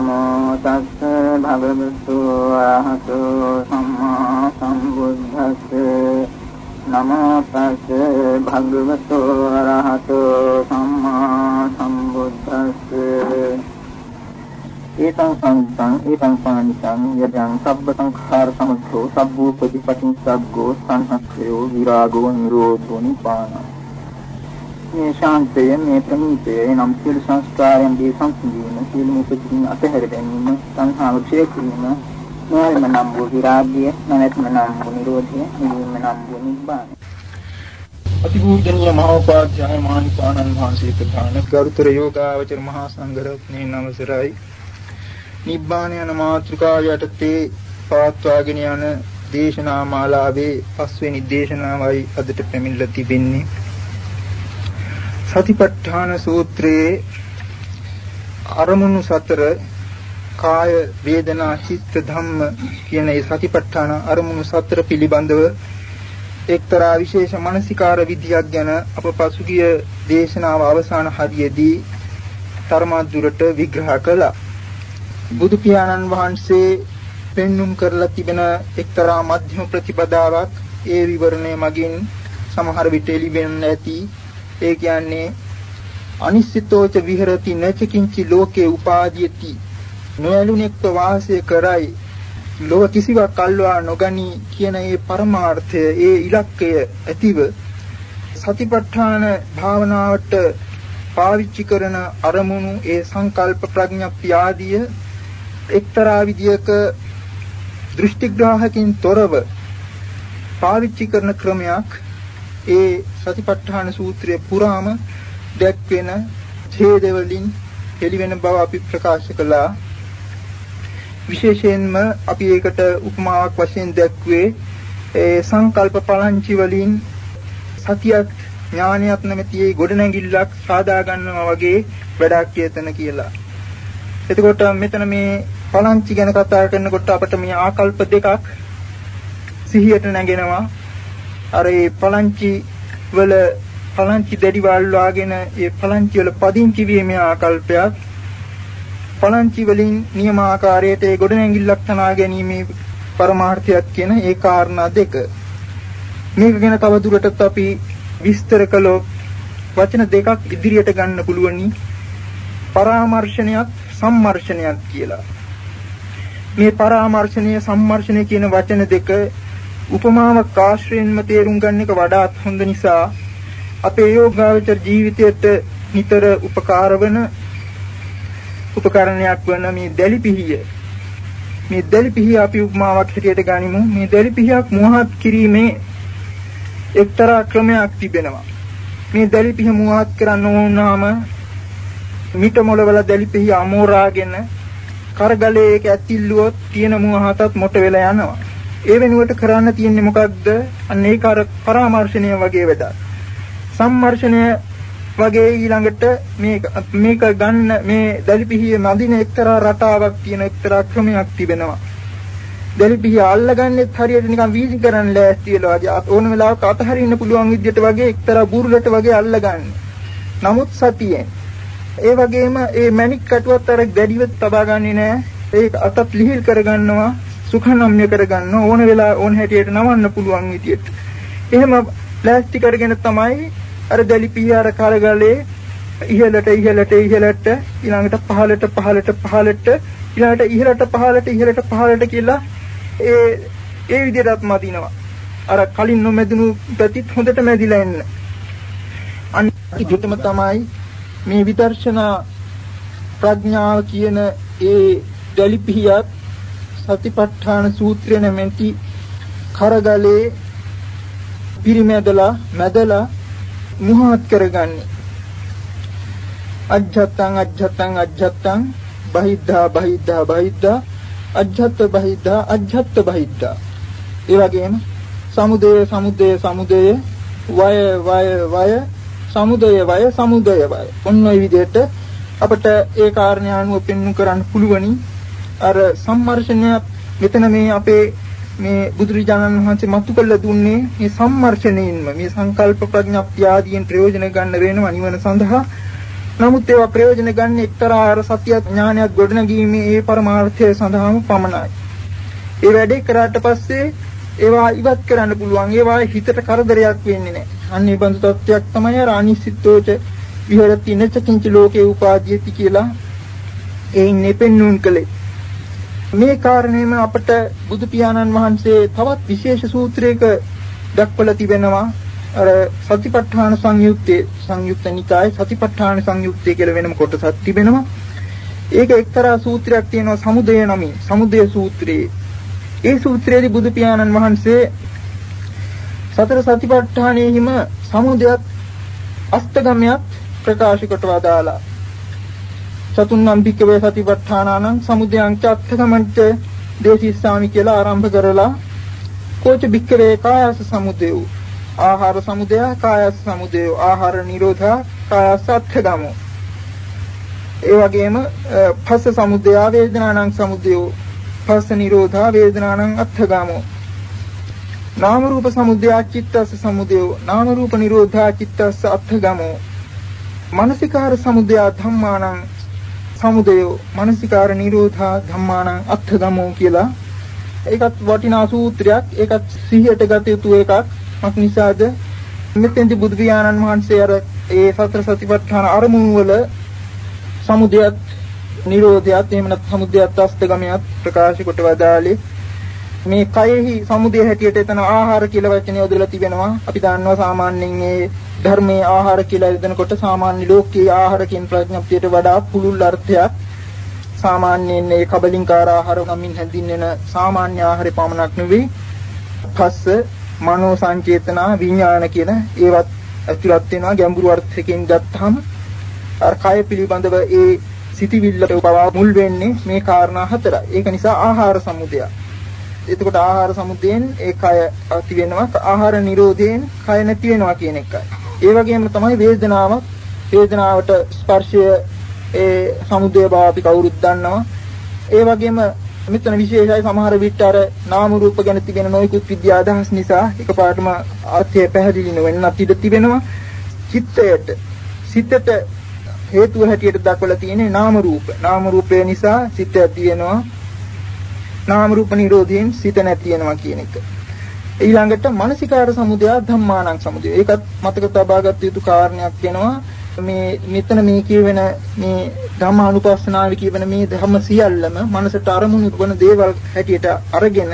නමෝ තස්සේ භගවතු ආරහතෝ සම්මා සම්බුද්දස්සේ නමෝ තස්සේ භගවතු ආරහතෝ සම්මා සම්බුද්දස්සේ ඒතං සංසං ඒතං පානිසං යදං සබ්බ සංඛාර සමුච්ඡෝ සබ්බෝ ප්‍රතිපටිං සග්ගෝ සංහක්ඛයෝ විරාගෝ නිරෝධෝ නිපාන මේ ශාන්තය මේ ප්‍රණීතය නම් සියලු සංස්කාරයන් දී සංසිඳීම සියලු මුපතින් අතහැර දැමීම සංහාව ක්ෂය කිරීම නොයම නම් වූ විරාගය නැවැත්ම නම් වූ නිරෝධය නිවීම නම් වූ නිබ්බාන අතිපූජනීය මහෝපාධ්‍යාය මානිපාණන් වහන්සේ ප්‍රධාන ගරුතර යෝගාවචර මහා සංඝරත්නයේ නමසරයි නිබ්බාන යන මාතෘකාව යටතේ පවත්වාගෙන යන දේශනා මාලාවේ පස්වෙනි දේශනාවයි අදට පැමිණලා තිබෙන්නේ. සතිපට්ඨාන සූත්‍රයේ අරමුණු සතර කාය වේදනා චිත්ත ධම්ම කියන ඒ සතිපට්ඨාන අරමුණු සතර පිළිබඳව එක්තරා විශේෂ මානසිකාර විද්‍යාවක් ගැන අප පසුගිය දේශනාව අවසාන හරියේදී තරමද්දුරට විග්‍රහ කළා. බුදු පියාණන් වහන්සේ පෙන්눔 කරලා තිබෙන එක්තරා මධ්‍යම ප්‍රතිපදාවක් ඒ විවරණය මගින් සමහර විට එළිවෙන්න ඇති ඒ කියන්නේ අනිශ්චිතෝච විහෙරති නචකින්චි ලෝකේ උපාදීයති. නොයලුණෙක්ව වාසය කරයි. ලෝක කිසිවක් අල්වා නොගනි කියන ඒ පරමාර්ථය ඒ ඉලක්කය ඇතිව සතිපට්ඨාන භාවනාවට පාවිච්චි කරන අරමුණු ඒ සංකල්ප ප්‍රඥප්ති ආදිය එක්තරා විදියක දෘෂ්ටිග්‍රාහකින් තොරව පාවිච්චි කරන ක්‍රමයක් ඒ සතිපට්ඨාන සූත්‍රයේ පුරාම දැක්වෙන ඡේදවලින් එළිවෙන බව අපි ප්‍රකාශ කළා විශේෂයෙන්ම අපි ඒකට උපමාවක් වශයෙන් දැක්වේ ඒ සංකල්ප පලංචි වලින් සතියක් ඥානයක් නැමැති ගොඩනැගිල්ලක් සාදා ගන්නවා වගේ වැඩක් කියතන කියලා. එතකොට මෙතන මේ පලංචි ගැන කතා කරනකොට අපිට මේ ආකල්ප දෙකක් සිහියට නැගෙනවා. අර ඒ පලංචි වල පලංචි දැඩි වල් වාගෙන ඒ පලංචි වල පදිංචි වීමේ ආකල්පයක් පලංචි වලින් නියමාකාරයට ඒ ගොඩනැගිල්ලක් තනා ගැනීමේ පරමාර්ථයක් කියන ඒ කාරණා දෙක. මේක ගැන තව දුරටත් අපි විස්තර කළොත් වචන දෙකක් ඉදිරියට ගන්න පුළුවනි. පරාමර්ශනයක් සම්මර්ෂණයක් කියලා. මේ පරාමර්ශනීය සම්මර්ෂණය කියන වචන දෙක උපමාවක් ආශ්‍රයෙන්ම තේරුම් ගන්න එක වඩාත් හොඳ නිසා අපේ යෝගාවචර ජීවිතයට නිතර උපකාර වන උපකරණයක් වන මේ දැලිපිහිය මේ දැලිපිහිය අපි උපමාවක් හැටියට ගනිමු. මේ දැලිපිහියක් මුවහත් කිරීමේ එක්තරා ක්‍රමයක් තිබෙනවා. මේ දැලිපිහිය මුවහත් කරන්න ඕනාම මිට මොළවල දැලිපිහිය අමෝරාගෙන කරගලේ ඒක ඇතිල්ලුවොත් තියෙන මුවහතත් මොට වෙලා යනවා. ඒ වෙනුවට කරන්න තියෙන්නේ මොකක්ද? අන්න ඒක අර පරාමර්ශණය වගේ වැඩක්. සම්මර්ෂණය වගේ ඊළඟට මේක මේක ගන්න මේ දැලිපිහියේ මදින එක්තරා රටාවක් තියෙන එක්තරා ක්‍රමයක් තිබෙනවා. දැලිපිහිය අල්ලගන්නෙත් හරියට නිකන් වීසි කරන්න ලෑස්ති වෙලා වගේ ඕන වෙලාවක අතහරින්න පුළුවන් විදිහට වගේ එක්තරා බුරුලට වගේ අල්ලගන්න. නමුත් සතියෙන් ඒ වගේම ඒ මැණික් කටුවත් අර ගැඩිව තබා ගන්නේ නැහැ. ඒක අතත් ලිහිල් කරගන්නවා, සුඛනම්ය කරගන්නවා ඕන වෙලා ඕන හැටියට නවන්න පුළුවන් විදියට. එහෙම ප්ලාස්ටික් අරගෙන තමයි අර දැලිපිය අර කරගලේ ඉහළට ඉහළට ඉහළට ඊළඟට පහළට පහළට පහළට ඊළඟට ඉහළට පහළට ඉහළට පහළට කියලා ඒ ඒ විදිහටත් මදිනවා. අර කලින් නොමැදුණු ප්‍රතිත් හොඳට මැදිලා එන්න. අනිත් තමයි මේ විදර්ශනා ප්‍රඥාව කියන ඒ දලිපිහියත් සතිපට්ඨාන සූත්‍රය නැමැති. කරගලේ පිරිමැදලා මැදලා මුහත් කරගන්නේ. අජ්ජත්තං අජ්ජත්තං අජ්ජත්තං බහිද්ධා බහිද්ධා බහිද්ධා අජ්ජත් බහිද්ධා අජ්ජත් බහිද්ධා. ඒ වගේම සමුදය සමුදය සමුදය වය වය වය සමුදය වය සමුදය වය. ඔන්න ඔය විදිහට අපිට ඒ කාරණේ අනුව පෙන්වු කරන්න පුළුවනි. අර සම්මර්ෂණය මෙතන මේ අපේ මේ බුදුරජාණන් වහන්සේ මතු කළ දුන්නේ මේ සම්මර්ෂණයෙන්ම මේ සංකල්ප ප්‍රඥප්තිය ආදීන් ප්‍රයෝජන ගන්න වෙනවා නිවන සඳහා. නමුත් ඒවා ප්‍රයෝජන ගන්න එක්තරා අර සත්‍ය ඥානයක් ගොඩනගීමේ ඒ පරමාර්ථය සඳහාම පමණයි. ඒ වැඩේ කරාට පස්සේ ඒවා ඉවත් කරන්න පුළුවන්. ඒවා හිතට කරදරයක් වෙන්නේ නැහැ. අන්න ඒ බඳු තත්ත්වයක් තමයි අර අනිසිතෝච විහෙරති නචකින්ච ලෝකේ උපාදීති කියලා ඒ ඉන්නේ පෙන්වුම් කළේ. මේ කාරණේම අපට බුදු පියාණන් වහන්සේ තවත් විශේෂ සූත්‍රයක දක්වලා තිබෙනවා අර සතිපට්ඨාන සංයුත්තේ සංයුත්ත නිකායේ සතිපට්ඨාන සංයුත්තේ කියලා වෙනම කොටසක් තිබෙනවා. ඒක එක්තරා සූත්‍රයක් තියෙනවා සමුදය නමින් සමුදය සූත්‍රයේ. ඒ සූත්‍රයේදී බුදු පියාණන් වහන්සේ සතර සතිපට්ඨානයේහිම සමුදයත් අෂ්ටගමයක් ප්‍රකාශ කොට වදාලා චතුන්නම් භික්කවේ සතිපට්ඨානානං සමුදයං චත්තකමන්ත දේශිස්සාමි කියලා ආරම්භ කරලා කෝච භික්කවේ කායස සමුදය. ආහාර සමුදය කායස සමුදය. ආහාර නිරෝධා කායස අත්ථගමෝ ඒ වගේම පස්ස සමුදය වේදනානං සමුදය. පස්ස නිරෝධා වේදනානං අත්ථගමෝ නාම රූප සමුදය චිත්තස්ස සමුදය. නාම රූප නිරෝධා චිත්තස්ස අත්ථගමෝ මනසිකාර සමුදය ධම්මානං සමුදය මනසිකාර නිරෝධා ධම්මානං අත්ථගමෝ කියලා. ඒකත් වටිනා සූත්‍රයක්. ඒකත් සිහියට ගත යුතු එකක්. මක් නිසාද? මෙතෙන්දි බුදු පියාණන් වහන්සේ අර ඒ සතර සතිපට්ඨාන අරමුණු වල සමුදයත් නිරෝධයත් එහෙම නැත්නම් සමුදයත් අස්තගමයක් ප්‍රකාශ කොට වදාළේ. මේ කයෙහි සමුදය හැටියට එතන ආහාර කියලා වචනය යොදලා තිබෙනවා අපි දන්නවා සාමාන්‍යයෙන් මේ ධර්මයේ ආහාර කියලා යොදනකොට සාමාන්‍ය ලෝකයේ ආහාර කියන ප්‍රඥප්තියට වඩා පුළුල් අර්ථයක් සාමාන්‍යයෙන් මේ කබලින්කාර ආහාර නමින් හැඳින්වෙන සාමාන්‍ය ආහාරේ පමණක් නෙවෙයි පස්ස මනෝ සංචේතනා විඥාන කියන ඒවත් ඇතුළත් වෙනවා ගැඹුරු අර්ථයකින් ගත්තාම අර කය පිළිබඳව ඒ සිටිවිල්ලට පවා මුල් වෙන්නේ මේ කාරණා හතරයි. ඒක නිසා ආහාර සමුදය. එතකොට ආහාර සමුදයෙන් ඒ කය ඇති වෙනවා ආහාර නිරෝධයෙන් කය නැති වෙනවා කියන එකයි. ඒ වගේම තමයි වේදනාවක් වේදනාවට ස්පර්ශය ඒ සමුදය බව අපි කවුරුත් දන්නවා. ඒ වගේම මෙතන විශේෂයි සමහර විට අර නාම රූප ගැන තිබෙන නොයෙකුත් විද්‍යා අදහස් නිසා එකපාරටම අර්ථය පැහැදිලි නොවෙන්නත් ඉඩ තිබෙනවා. චිත්තයට සිතට හේතුව හැටියට දක්වලා තියෙන්නේ නාම රූප. නාම රූපය නිසා සිත ඇති වෙනවා. නාම රූප නිරෝධයෙන් සිත නැති වෙනවා කියන එක. ඊළඟට මානසිකාර සමුදය ධම්මානං සමුදය. ඒකත් මතක තබාගත යුතු කාරණයක් වෙනවා. මේ මෙතන මේ කියවෙන මේ ධම්මානුපස්සනාවේ කියවෙන මේ ධර්ම සියල්ලම මනසට අරමුණු වන දේවල් හැටියට අරගෙන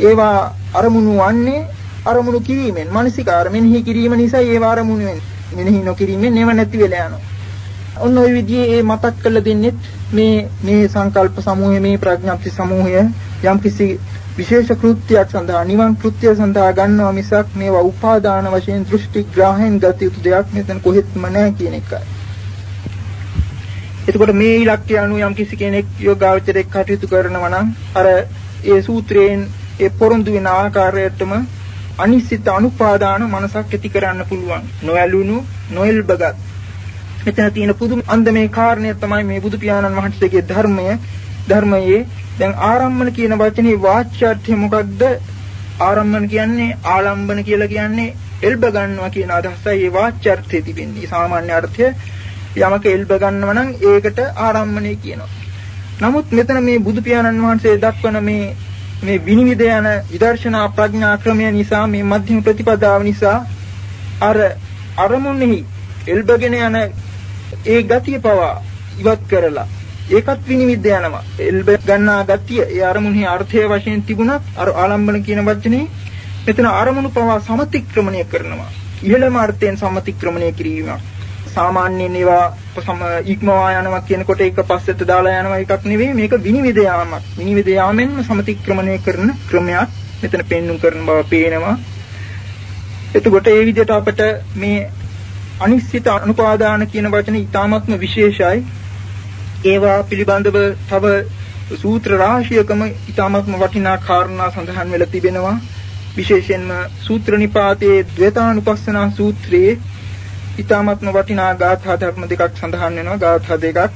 ඒවා අරමුණු වන්නේ අරමුණු කිරීමෙන් මානසිකාර මෙනෙහි කිරීම නිසා ඒවා අරමුණු වෙන්නේ. මෙනෙහි නොකිරීමෙන් නේව නැති වෙලා යනවා. ඔන්න ඔය විදිහේ ඒ මතක් කරලා දෙන්නෙත් මේ මේ සංකල්ප සමූහය මේ ප්‍රඥාප්ති සමූහය යම්කිසි විශේෂ කෘත්‍යයක් සඳහා නිවන් කෘත්‍ය සඳහා ගන්නවා මිසක් මේවා උපාදාන වශයෙන් දෘෂ්ටි ග්‍රහයෙන් ගත යුතු දෙයක් මෙතන කොහෙත්ම නැහැ කියන එකයි. එතකොට මේ ඉලක්කය අනුව යම් කිසි කෙනෙක් යෝගාවචරයක් කටයුතු කරනවා නම් අර ඒ සූත්‍රයෙන් ඒ පොරොන්දු වෙන ආකාරයටම අනිසිත අනුපාදාන මනසක් ඇති කරන්න පුළුවන්. නොඇලුණු නොඑල්බගත්. මෙතන තියෙන පුදුම අන්දමේ කාරණය තමයි මේ බුදු පියාණන් වහන්සේගේ ධර්මය ධර්මයේ දැන් ආරම්මන කියන වචනේ වාච්‍යාර්ථය මොකක්ද? ආරම්මන කියන්නේ ආලම්බන කියලා කියන්නේ එල්බ ගන්නවා කියන අදහසයි ඒ වාච්‍යාර්ථයේ තිබෙන්නේ. සාමාන්‍ය අර්ථය යමක එල්බ ගන්නවා නම් ඒකට ආරම්මණය කියනවා. නමුත් මෙතන මේ බුදු පියාණන් වහන්සේ දක්වන මේ මේ විනිවිද යන විදර්ශනා ප්‍රඥා ක්‍රමය නිසා මේ මධ්‍යම ප්‍රතිපදාව නිසා අර අරමුණෙහි එල්බගෙන යන ඒ ගතිය පවා ඉවත් කරලා ඒකත් විනිවිද යනවා. එල්බ ගන්නා ගතිය ඒ අරමුණේ අර්ථය වශයෙන් තිබුණත් අර ආලම්බන කියන වචනේ මෙතන අරමුණු පවා සමතික්‍රමණය කරනවා. ඉහළම අර්ථයෙන් සමතික්‍රමණය කිරීමක්. සාමාන්‍යයෙන් ඒවා සම ඉක්මවා යනවා කියනකොට ඒක පස්සට දාලා යනවා එකක් නෙවෙයි මේක විනිවිද යාමක්. විනිවිද යාමෙන්ම සමතික්‍රමණය කරන ක්‍රමයක් මෙතන පෙන්눔 කරන බව පේනවා. එතකොට ඒ විදිහට අපිට මේ අනිශ්චිත අනුපාදාන කියන වචනේ ඊටාත්ම විශේෂයි. ඒවා පිළිබඳව තව සූත්‍ර රාශියකම ඊටමත්ම වටිනා කාරණා සඳහන් වෙලා තිබෙනවා. විශේෂයෙන්ම සූත්‍ර නිපාතයේ ද්වේතානුපස්සනා සූත්‍රයේ ඊටමත්ම වටිනා ගාථා ධර්ම දෙකක් සඳහන් වෙනවා. ගාථා දෙකක්.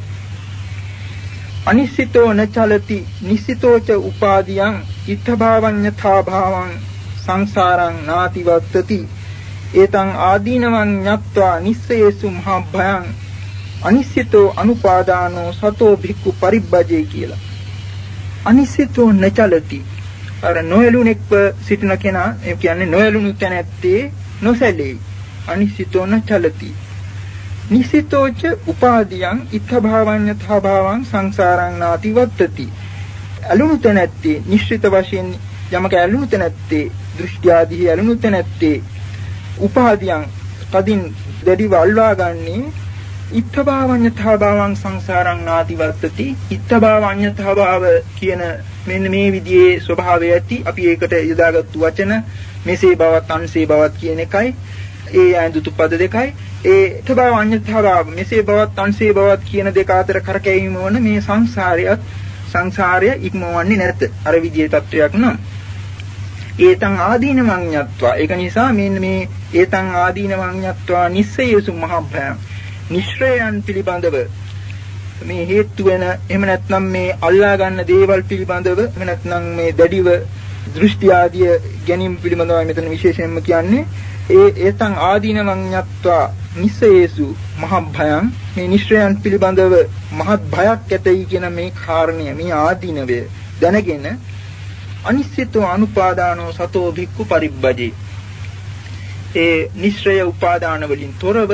අනිශ්චිතෝ නචලති නිශ්චිතෝච උපාදියං ඉත්තභාවඤ්ඤථා භාවං සංසාරං නාති වත්තති ඒතං ආදීනවං ඤත්වා නිස්සයේසු මහා භයං අනිශ්චිතෝ අනුපාදානෝ සතෝ භික්ඛු පරිබ්බජේ කියලා අනිශ්චිතෝ නචලති අර නොයලුණෙක්ව සිටින කෙනා ඒ කියන්නේ නොයලුණු තැනැත්තේ නොසැලෙයි අනිශ්චිතෝ නචලති නිසිතෝච උපාදියං ඉත්ථ භාවඤ්ඤතා භාවං සංසාරං නාති වත්තති। අලුණු තැනැත්තේ නිශ්චිත වශයෙන් යමක අලුණු තැනැත්තේ දෘෂ්ටි ආදී අලුණු තැනැත්තේ උපාදියං කදින් දැඩිව අල්වා ගන්නේ ඉත්තභාවඤ්ඤතා භාවං සංසාරං නාති වත්තති. ඉත්තභාවඤ්ඤතා භාව කියන මෙන්න මේ විදිහේ ස්වභාවය ඇති. අපි ඒකට යොදාගත්තු වචන මෙසේ බවත් අන්සේ බවත් කියන එකයි. ඒ ඇඳුතු පද දෙකයි. ඒ ඉත්තභාවඤ්ඤතා භාව මෙසේ බවත් අන්සේ බවත් කියන දෙක අතර කරකැවීම වන මේ සංසාරයත් සංසාරය ඉක්මවන්නේ නැත. අර විදිහේ තත්වයක් නම්. ඒතං ආදීනවං ඤත්වා ඒක නිසා මෙන්න මේ ඒතං ආදීනවං ඤත්වා නිස්සයසු මහභයං නිශ්‍රයයන් පිළිබඳව මේ හේතු වෙන එහෙම නැත්නම් මේ අල්ලා ගන්න දේවල් පිළිබඳව එහෙම නැත්නම් මේ දැඩිව දෘෂ්ටි ආදිය ගැනීම පිළිබඳව මෙතන විශේෂයෙන්ම කියන්නේ ඒ ඒතං ආදීනවං යත්වා නිස්සයේසු මහ භයං මේ නිශ්‍රයන් පිළිබඳව මහත් භයක් ඇතයි කියන මේ කාරණය මේ ආදීනවය දැනගෙන අනිශ්චිතව අනුපාදානෝ සතෝ භික්ඛු පරිබ්බජේ ඒ නිශ්‍රය උපාදාන වලින් තොරව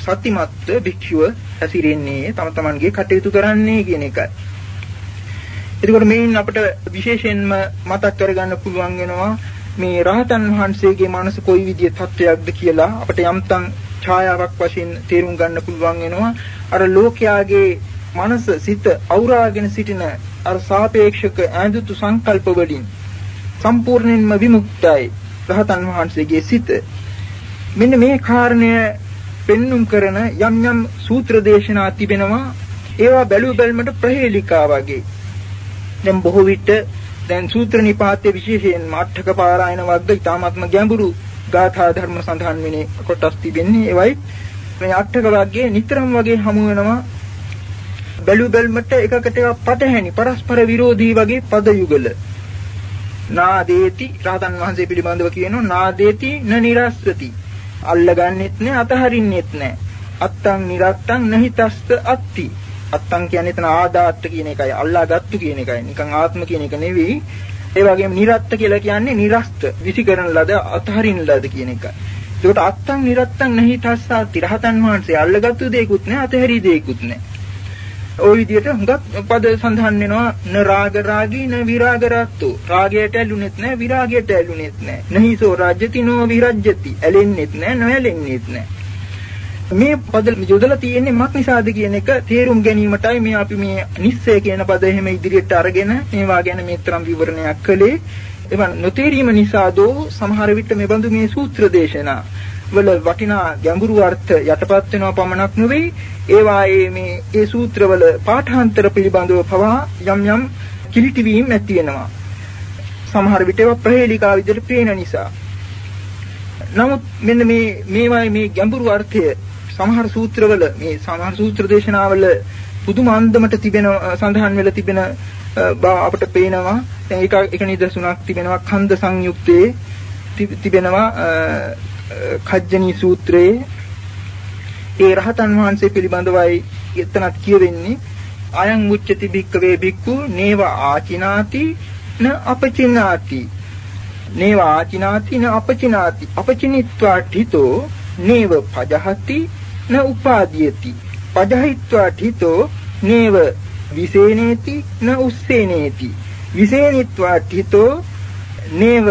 සතිමත්ව භික්ෂුව හැසිරෙන්නේ තම තමන්ගේ කටයුතු කරන්නේ කියන එකයි. එතකොට මේන් අපිට විශේෂයෙන්ම මතක් කරගන්න පුළුවන් වෙනවා මේ රහතන් වහන්සේගේ මනස කොයි විදිහේ තත්වයක්ද කියලා අපිට යම්තම් ඡායාවක් වශයෙන් තේරුම් ගන්න පුළුවන් වෙනවා. අර ලෝකයාගේ මනස සිත අවුරාගෙන සිටින අර සාපේක්ෂක ඈඳුතු සංකල්ප වලින් සම්පූර්ණයෙන්ම විමුක්තයි රහතන් වහන්සේගේ සිත. මෙන්න මේ කාරණය පෙන්눔 කරන යම් යම් සූත්‍ර දේශනා තිබෙනවා. ඒවා බැලු බැලමට ප්‍රහේලිකා වගේ. දැන් බොහෝ විට දැන් සූත්‍ර නිපාතයේ විශේෂයෙන් මාඨක පාරායන වර්ග ඊටාත්ම ගැඹුරු ගාථා ධර්ම සඳහන් වෙන්නේ කොටස් තිබෙන්නේ ඒවයි. මේ අටක වර්ගයේ නිතරම වගේ හමු වෙනවා. බැලු බැලමට එකකට එකක් පටහැනි පරස්පර විරෝධී වගේ පද යුගල නාදේති රහතන් වහන්සේ පිළිබඳව කියනවා නාදේති න නිරස්සති. අල්ලගන්නෙත් නෑ අතහරින්නෙත් නෑ. අත්තං නිරත්තං නහිතස්ස අත්ති. අත්තං කියන්නේ එතන ආදාත්ත කියන එකයි අල්ලාගත්තු කියන එකයි. නිකන් ආත්ම කියන එක නෙවෙයි. ඒ වගේම නිරත්ත කියලා කියන්නේ නිරස්ත විසිකරන ලද අතහරින ලද කියන එකයි. ඒකට අත්තං නිරත්තං නහිතස්ස අත්ති. රහතන් වහන්සේ අල්ලගත්තු දෙයක්ුත් නෑ අතහැරි දෙයක්ුත් නෑ. ওই විදිහට හුඟක් පද සඳහන් වෙනවා. න රාග රාගී න විරාග රාත්තෝ. රාගයට ඇලුනෙත් නැහැ විරාගයට ඇලුනෙත් නැහැ නහිසෝ රාජ්‍යති නෝ විරජ්‍යති. ඇලෙන්නෙත් නැහැ නොඇලෙන්නෙත් නැහැ මේ පද යොදලා තියෙන්නේ මක් නිසාද කියන එක තේරුම් ගැනීමටයි මේ අපි මේ නිස්සය කියන පද එහෙම ඉදිරියට අරගෙන මේවා ගැන මේතරම් විවරණයක් කළේ. එවන් නොතේරීම නිසා දෝ සමහර විට මේ බඳු මේ සූත්‍ර දේශනා වල වටිනා ගැඹුරු අර්ථ යටපත් වෙනවා පමණක් නෙවෙයි ඒවායේ මේ ඒ සූත්‍රවල පාඨාන්තර පිළිබඳව පවා යම් යම් කිලිටි වීම ඇති වෙනවා. සමහර විට ඒවා ප්‍රහේලිකා විදිහට පේන නිසා. නමුත් මෙන්න මේ මේවායේ මේ ගැඹුරු අර්ථය සමහර සූත්‍රවල මේ සමහර සූත්‍ර දේශනාවල පුදුම අන්දමට තිබෙන සඳහන් වෙලා තිබෙන බව අපට පේනවා. දැන් ඒක එක නිදසුනක් තිබෙනවා. ඛණ්ඩ සංයුක්තයේ තිබෙනවා කජ්ජනී සූත්‍රයේ ඒ රහතන් වහන්සේ පිළිබඳවයි එතනත් කියවෙන්නේ. අයං උච්චති භික්කවේ භික්ඛු නේව ආචිනාති න අපචිනාති. නේව ආචිනාති න අපචිනාති. අපචිනිත්වා ඨිතෝ නේව පජහති න උපාදීයති. පජහිත්වා ඨිතෝ නේව විසේනේති න උස්සේනේති. විසේනිත්වා ඨිතෝ නේව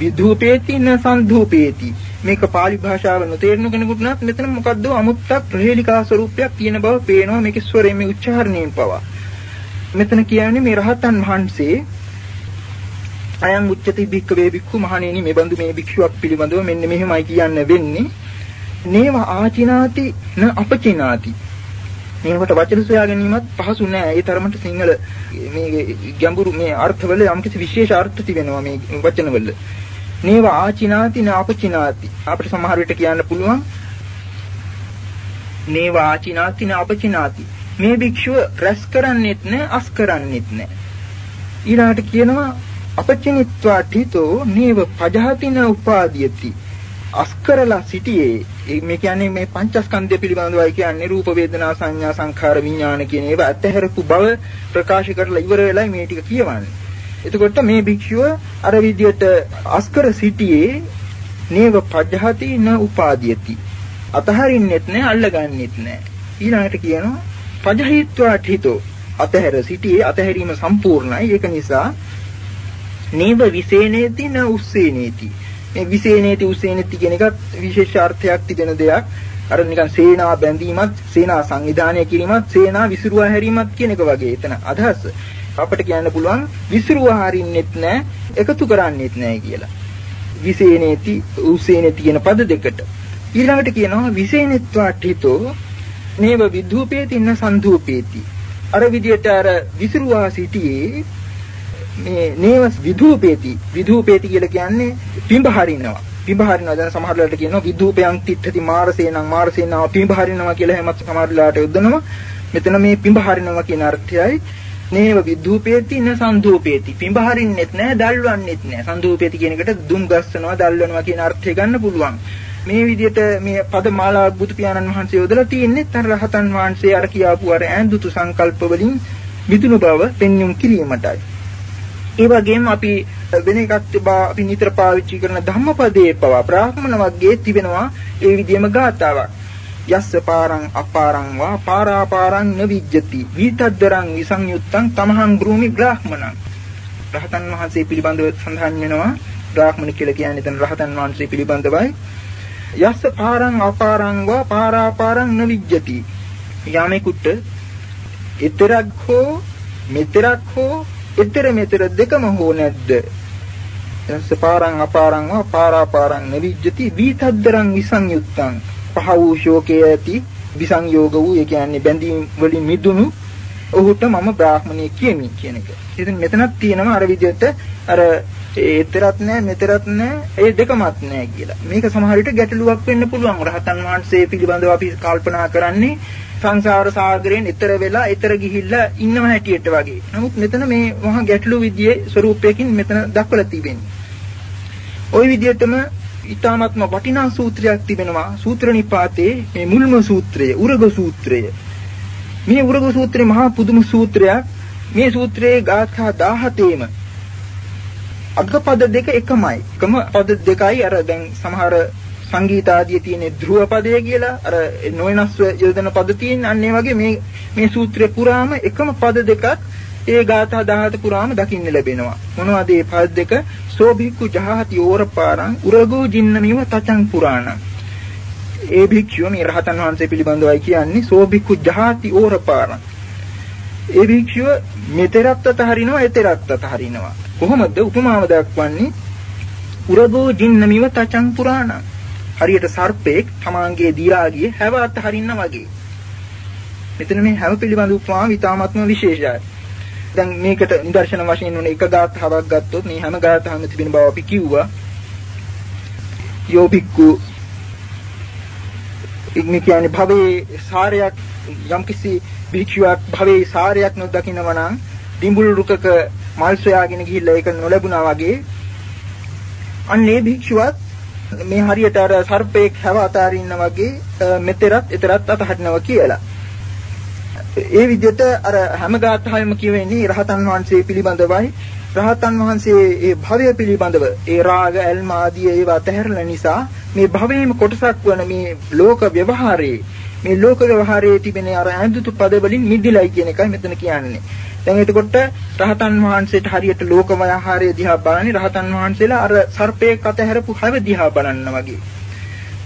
විධූපේති න සන්ධූපේති මේක pāli භාෂාව නොතේරෙන කෙනෙකුට නම් මෙතන මොකද්ද අමුත්තක් ප්‍රහේලිකා ස්වරූපයක් තියෙන බව පේනවා මේකේ ස්වරයෙන් මේ උච්චාරණයෙන් පවා. මෙතන කියන්නේ මේ රහතන් වහන්සේ අයං උච්චති භික්ඛවේ භික්ඛු මහණෙනි මේ බඳු මේ භික්ෂුවක් පිළිබඳව මෙන්න මෙහෙමයි කියන්න වෙන්නේ. නේව ආචිනාති න අපචිනාති. මේකට වචන සොයා ගැනීමත් පහසු නෑ. ඒ තරමට සිංහල මේ ගැඹුරු මේ අර්ථවල යම්කිසි විශේෂ අර්ථ තිබෙනවා මේ වචනවල. නේව ආචිනාති නාපචිනාති. අපිට සමහර විට කියන්න පුළුවන් නේව ආචිනාති නාපචිනාති. මේ භික්ෂුව රැස් කරන්නෙත් නෑ අස් කරන්නෙත් නෑ. ඊළඟට කියනවා අපචිනිත්වා ඨිතෝ නේව පජහතින උපාදීයති. අස්කරලා සිටියේ මේ කියන්නේ මේ පංචස්කන්ධය පිළිබඳවයි කියන්නේ රූප වේදනා සංඥා සංඛාර විඥාන කියන ඒවා අත්හැරපු බව ප්‍රකාශ කරලා ඉවර වෙලයි මේ ටික කියවන්නේ. එතකොට මේ භික්ෂුව අර විදියට අස්කර සිටියේ නේව පජහති න උපාදීයති. අතහරින්නෙත් නෑ අල්ලගන්නෙත් නෑ. ඊළඟට කියනවා පජහිත්වා ඨිතෝ අතහැර සිටියේ අතහැරීම සම්පූර්ණයි. ඒක නිසා නේව විසේනේති න උස්සේනේති මේ විසේනේති උසේනේති කියන එකත් විශේෂ අර්ථයක් තිබෙන දෙයක්. අර නිකන් සේනා බැඳීමත්, සේනා සංවිධානය කිරීමත්, සේනා විසිරුවා හැරීමත් කියන එක වගේ. එතන අදහස අපිට කියන්න පුළුවන් විසිරුවා හරින්නෙත් නැහැ, එකතු කරන්නෙත් නැහැ කියලා. විසේනේති උසේනේති කියන පද දෙකට. ඊළඟට කියනවා විසේනෙත්වා ඨිතෝ නේව විධූපේති න සන්ධූපේති. අර විදියට අර විසිරුවා සිටියේ මේ නේව විධූපේති විධූපේති කියලා කියන්නේ පිඹ හරිනවා පිඹ හරිනවා දැන් සමහර වෙලාවට කියනවා විධූපයන් තිට්ඨති මාරසේනං මාරසේනාව පිඹ හරිනවා කියලා හැමත් සමහර වෙලාවට යොදනවා මෙතන මේ පිඹ හරිනවා කියන අර්ථයයි නේව විධූපේති න සන්ධූපේති පිඹ හරින්නෙත් නෑ දල්වන්නෙත් නෑ. සන්ධූපේති කියන එකට දුම් ගස්සනවා දල්වනවා කියන අර්ථය ගන්න පුළුවන්. මේ විදිහට මේ පද මාලා බුදු පියාණන් වහන්සේ යොදලා තියෙන්නේ තර රහතන් වහන්සේ අර කියාපු අර ඈඳුතු සංකල්ප වලින් විදුණු බව පෙන්눔 කිරීමටයි. ඒ වගේම අපි වෙන එකක් අපි නිතර පාවිච්චි කරන ධම්මපදයේ පවා බ්‍රාහ්මණ වර්ගයේ තිබෙනවා ඒ විදිහම ගාතාවක්. යස්ස පාරං අපාරං වා පාරාපාරං නවිජ්ජති විතද්දරං විසංයුත්තං තමහං ගෘමි බ්‍රාහ්මණං. රහතන් වහන්සේ පිළිබඳව සඳහන් වෙනවා බ්‍රාහ්මණ කියලා කියන්නේ එතන රහතන් වහන්සේ පිළිබඳවයි. යස්ස පාරං අපාරං වා පාරාපාරං නවිජ්ජති. යමෙකුට ඊතරක් හෝ මෙතරක් හෝ ඊතර මෙතර දෙකම හෝ නැද්ද? එතස පාරං අපාරං වා පාරාපාරං නවිජ්ජති වීතද්දරං විසංයුත්තං පහ වූ ශෝකයේ ඇති විසංයෝග වූ ඒ කියන්නේ බැඳීම් වලින් මිදුණු ඔහුට මම බ්‍රාහ්මණයෙක් කියමි කියන එක. ඉතින් මෙතනක් තියෙනවා අර විදිහට අර ඒතරත් නෑ මෙතරත් නෑ ඒ දෙකමත් නෑ කියලා. මේක සමහර විට ගැටලුවක් වෙන්න පුළුවන්. රහතන් වහන්සේ පිළිබඳව අපි කල්පනා කරන්නේ සංසාර සාගරයෙන් ඈතර වෙලා ඈතර ගිහිල්ලා ඉන්නව හැටියට වගේ. නමුත් මෙතන මේ මහා ගැටලු විදියේ ස්වරූපයකින් මෙතන දක්වලා තිබෙන්නේ. ওই විදියටම ඊ타ත්ම වටිනා සූත්‍රයක් තිබෙනවා සූත්‍ර නිපාතේ මේ මුල්ම සූත්‍රය උරග සූත්‍රය. මේ උරග සූත්‍රය මහා පුදුම සූත්‍රයක්. මේ සූත්‍රයේ ගාථා 17ෙම අග්ගපද දෙක එකමයි. එකම පද දෙකයි අර දැන් සමහර සංගීත ආදී තියෙන ධ්‍රුව පදය කියලා අර නොවෙනස්ව යොදන පද තියෙන අන්න ඒ වගේ මේ මේ සූත්‍රය පුරාම එකම පද දෙකක් ඒ ගාථා 17 පුරාම දකින්න ලැබෙනවා මොනවද මේ පද දෙක සෝභික්ඛු ජහහති ඕරපාරං උරගෝ ජින්නමිව තචං පුරාණං. ඒ භික්ෂුව මේ රහතන් වහන්සේ පිළිබඳවයි කියන්නේ සෝභික්ඛු ජහහති ඕරපාරං. ඒ භික්ෂුව මෙතරත් අතහරිනවා එතරත් අතහරිනවා. කොහොමද උපමාව දක්වන්නේ? උරගෝ ජින්නමිව තචං පුරාණං. හරියට සර්පෙක් තමාංගේ දිරාගිය හැව අතහරින්න වගේ. මෙතන මේ හැව පිළිබඳ උපමාව ඉතාමත්ම විශේෂයි. දැන් මේකට නිදර්ශන වශයෙන් උනේ එක ගාථාවක් ගත්තොත් මේ හැම ගාථාවම තිබෙන බව අපි කිව්වා. යෝබික්කු ඉන්නේ කියන්නේ භවයේ සාරයක් යම්කිසි භික්ෂුවක් භවයේ සාරයක් නොදකින්නවා නම් දිඹුල් රුකක මල් සොයාගෙන ගිහිල්ලා ඒක නොලැබුණා වගේ අන්නේ භික්ෂුවත් මේ හරියට අර සර්පෙක් හැව අතාරින්න වගේ මෙතරත් එතරත් අතහරිනවා කියලා. ඒ විදිහට අර හැම ගාථාවෙම කියවෙන්නේ රහතන් වහන්සේ පිළිබඳවයි රහතන් වහන්සේ ඒ භවය පිළිබඳව ඒ රාග ඇල්ම ආදී ඒවා අතහැරලා නිසා මේ භවයේම කොටසක් වන මේ ලෝක ව්‍යවහාරයේ මේ ලෝක ව්‍යවහාරයේ තිබෙන අර ඇඳුතු පද වලින් මිදිලයි කියන එකයි මෙතන කියන්නේ. දැන් එතකොට රහතන් වහන්සේට හරියට ලෝක ව්‍යවහාරය දිහා බලන්නේ රහතන් වහන්සේලා අර සර්පයෙක් අතහැරපු හැව දිහා බලන්න වගේ.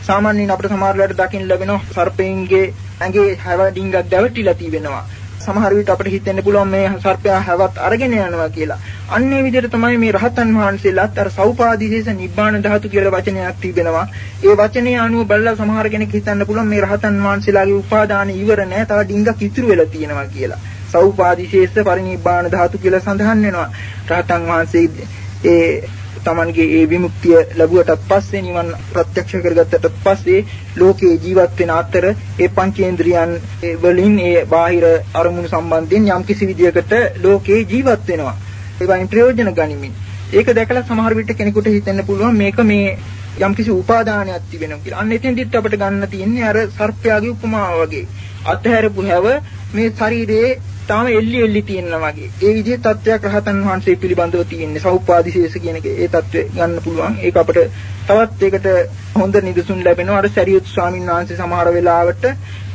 සාමාන්‍යයෙන් අපිට සමහරවිට දකින්න ලැබෙනවා සර්පයින්ගේ ඇඟේ හැව ඩිංගක් දැවටිලා තියෙනවා. සමහර විට අපිට හිතෙන්න පුළුවන් මේ සර්පයා හැවත් අරගෙන යනවා කියලා. අන්නේ විදිහට තමයි මේ රහතන් වහන්සේලාත් අර සෞපාදීශේෂ නිබ්බාන ධාතු කියලා වචනයක් තිබෙනවා. ඒ වචනේ අනුව බලලා සමහර කෙනෙක් හිතන්න පුළුවන් මේ රහතන් වහන්සේලාගේ උපාදාන ඉවර නැහැ. තව ඩිංගක් ඉතුරු වෙලා තියෙනවා කියලා. සෞපාදීශේෂ පරිනිබ්බාන ධාතු කියලා සඳහන් වෙනවා. රහතන් වහන්සේ ඒ තමන්ගේ ඒ විමුක්තිය ලැබුවටත් පස්සේ නිවන් ප්‍රත්‍යක්ෂ කරගත්තට පස්සේ ලෝකේ ජීවත් වෙන අතර ඒ පංචේන්ද්‍රියන් වලින් ඒ බාහිර අරමුණු සම්බන්ධයෙන් යම්කිසි විදියකට ලෝකේ ජීවත් වෙනවා. ඒවායින් ප්‍රයෝජන ගනිමින්. ඒක දැකලා සමහර විට කෙනෙකුට හිතෙන්න පුළුවන් මේක මේ යම්කිසි උපාදානයක් තිබෙනවා කියලා. අන්න එතෙන්දිත් අපිට ගන්න තියෙන්නේ අර සර්පයාගේ උපමාව වගේ. අතහැරපු හැව මේ ශරීරයේ තාම එල්ලි එල්ලි තියෙනවා වගේ. ඒ විදිහේ තත්ත්වයක් රහතන් වහන්සේ පිළිබඳව තියෙන්නේ. සෞපාදිශේෂ කියන එක ඒ தත්ත්වය ගන්න පුළුවන්. ඒක අපිට තවත් ඒකට හොඳ නිදසුන් ලැබෙනවා. අර සරියුත් ස්වාමීන් වහන්සේ සමහර වෙලාවට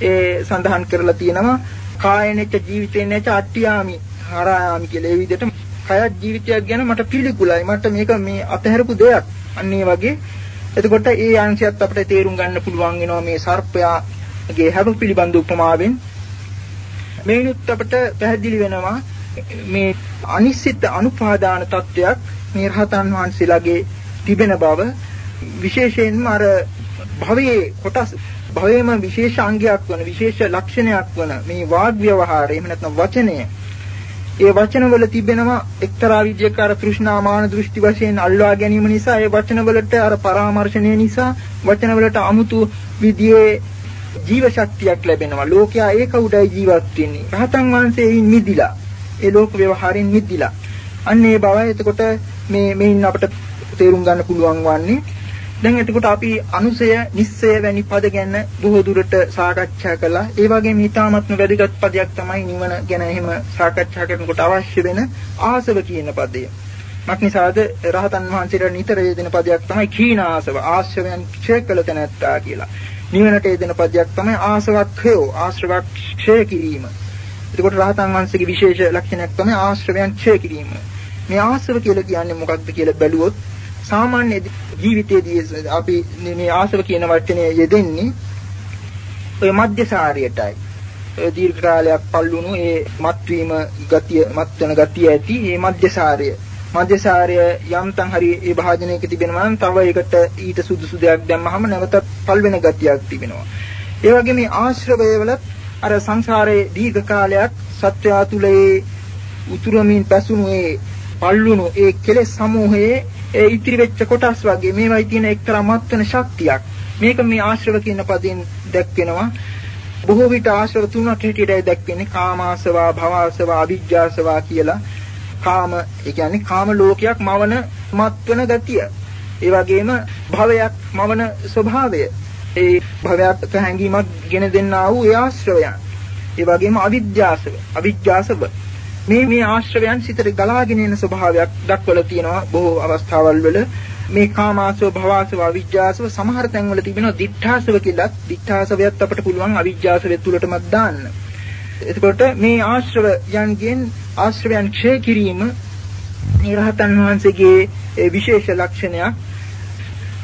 ඒ සඳහන් කරලා තියෙනවා කායනෙච්ච ජීවිතේනෙච්ච අට්ඨියාමි හරායාමි කියලා. ඒ විදිහට කයත් ජීවිතයක් ගැන මට පිළිකුලයි. මට මේක මේ අතහැරපු දෙයක්. අන්න ඒ වගේ එතකොට ඒ අංශයත් අපිට තේරුම් ගන්න පුළුවන් වෙනවා මේ සර්පයාගේ හැම පිළිබඳ උපමාවෙන් මේනුත් අපිට පැහැදිලි වෙනවා මේ අනිශ්චිත අනුපාදාන තත්වයක් මේ රහතන් වහන්සේලාගේ තිබෙන බව. විශේෂයෙන්ම අර භවයේ කොටස් භවයේම විශේෂ අංගයක් වන විශේෂ ලක්ෂණයක් වන මේ වාග් ව්‍යවහාරය එහෙම නැත්නම් වචනය. ඒ වචනවල තිබෙනවා එක්තරා විදියක අර තෘෂ්ණාමාන දෘෂ්ටි වශයෙන් අල්වා ගැනීම නිසා ඒ වචනවලට අර පරාමර්ශනය නිසා වචනවලට 아무තු විදියේ ජීව ශක්තියක් ලැබෙනවා. ලෝකයා ඒක උඩයි ජීවත් වෙන්නේ. රහතන් වහන්සේයින් මිදිලා. ඒ ලෝක ව්‍යවහාරයෙන් මිදිලා. අන්න ඒ බවයි එතකොට මේ මෙයින් අපිට තේරුම් ගන්න පුළුවන් වන්නේ. දැන් එතකොට අපි අනුසය, නිස්සය වැනි පද ගැන බොහෝ දුරට සාකච්ඡා කළා. ඒ වගේම ඊටාත්ම වැදගත් පදයක් තමයි නිවන ගැන එහෙම සාකච්ඡා කරනකොට අවශ්‍ය වෙන ආසව කියන පදය. මක්නිසාද රහතන් වහන්සේට නිතර යෙදෙන පදයක් තමයි කීනාසව ආශ්‍රවයන් ක්ෂය කළ තැනැත්තා කියලා. නිවනට යෙදෙන පදයක් තමයි ආසවක්ඛයෝ ආශ්‍රවක් ක්ෂය කිරීම. එතකොට රහතන් වහන්සේගේ විශේෂ ලක්ෂණයක් තමයි ආශ්‍රවයන් ක්ෂය කිරීම. මේ ආශ්‍රව කියලා කියන්නේ මොකක්ද කියලා බැලුවොත් සාමාන්‍ය ජීවිතයේදී අපි මේ ආශ්‍රව කියන වචනේ යෙදෙන්නේ ඔය මධ්‍යසාරයටයි. දීර්ඝ කාලයක් පල්ලුණු ඒ මත්වීම ගතිය මත්වන ගතිය ඇති මේ මධ්‍යසාරය මධ්‍යසාරය යම්තම් හරි ඒ භාජනයක තිබෙනවා නම් තව ඒකට ඊට සුදුසු දෙයක් දැම්මහම නැවතත් පල් වෙන ගතියක් තිබෙනවා. ඒ වගේ මේ ආශ්‍රවයවලත් අර සංසාරයේ දීර්ඝ කාලයක් සත්‍යය තුලේ උතුරමින් පැසුණු ඒ පල්ලුණු ඒ කෙලෙස් සමූහයේ ඒ ඉතිරි වෙච්ච කොටස් වගේ මේවයි තියෙන එක්තරා මත්වන ශක්තියක්. මේක මේ ආශ්‍රව කියන පදයෙන් දැක්වෙනවා. බොහෝ විට ආශ්‍රව තුනක් හැටියටයි දැක්වෙන්නේ කාමාසවා, භවආසවා, අවිජ්ජාසවා කියලා. කාම ඒ කියන්නේ කාම ලෝකයක් මවන මත්වන ගතිය. ඒ වගේම භවයක් මවන ස්වභාවය. ඒ භවයක් හැඟීමක් ගෙන දෙන්නා වූ ඒ ආශ්‍රවයන්. ඒ වගේම අවිද්‍යාසව, අවිජ්ජාසව. මේ මේ ආශ්‍රවයන් සිතට ගලාගෙන එන ස්වභාවයක් දක්වලා තියෙනවා බොහෝ අවස්ථාවල් වල. මේ කාමාසව, භවාසව, අවිජ්ජාසව සමහර තැන්වල තිබෙනවා දිඨාසව කියලා. දිඨාසවයත් අපිට පුළුවන් අවිජ්ජාසවෙ තුලටමත් දාන්න. එතකොට මේ ආශ්‍රවයන්ගෙන් ආශ්‍රවයන් ක්ෂය කිරීම නිරහතන් වහන්සේගේ විශේෂ ලක්ෂණයක්.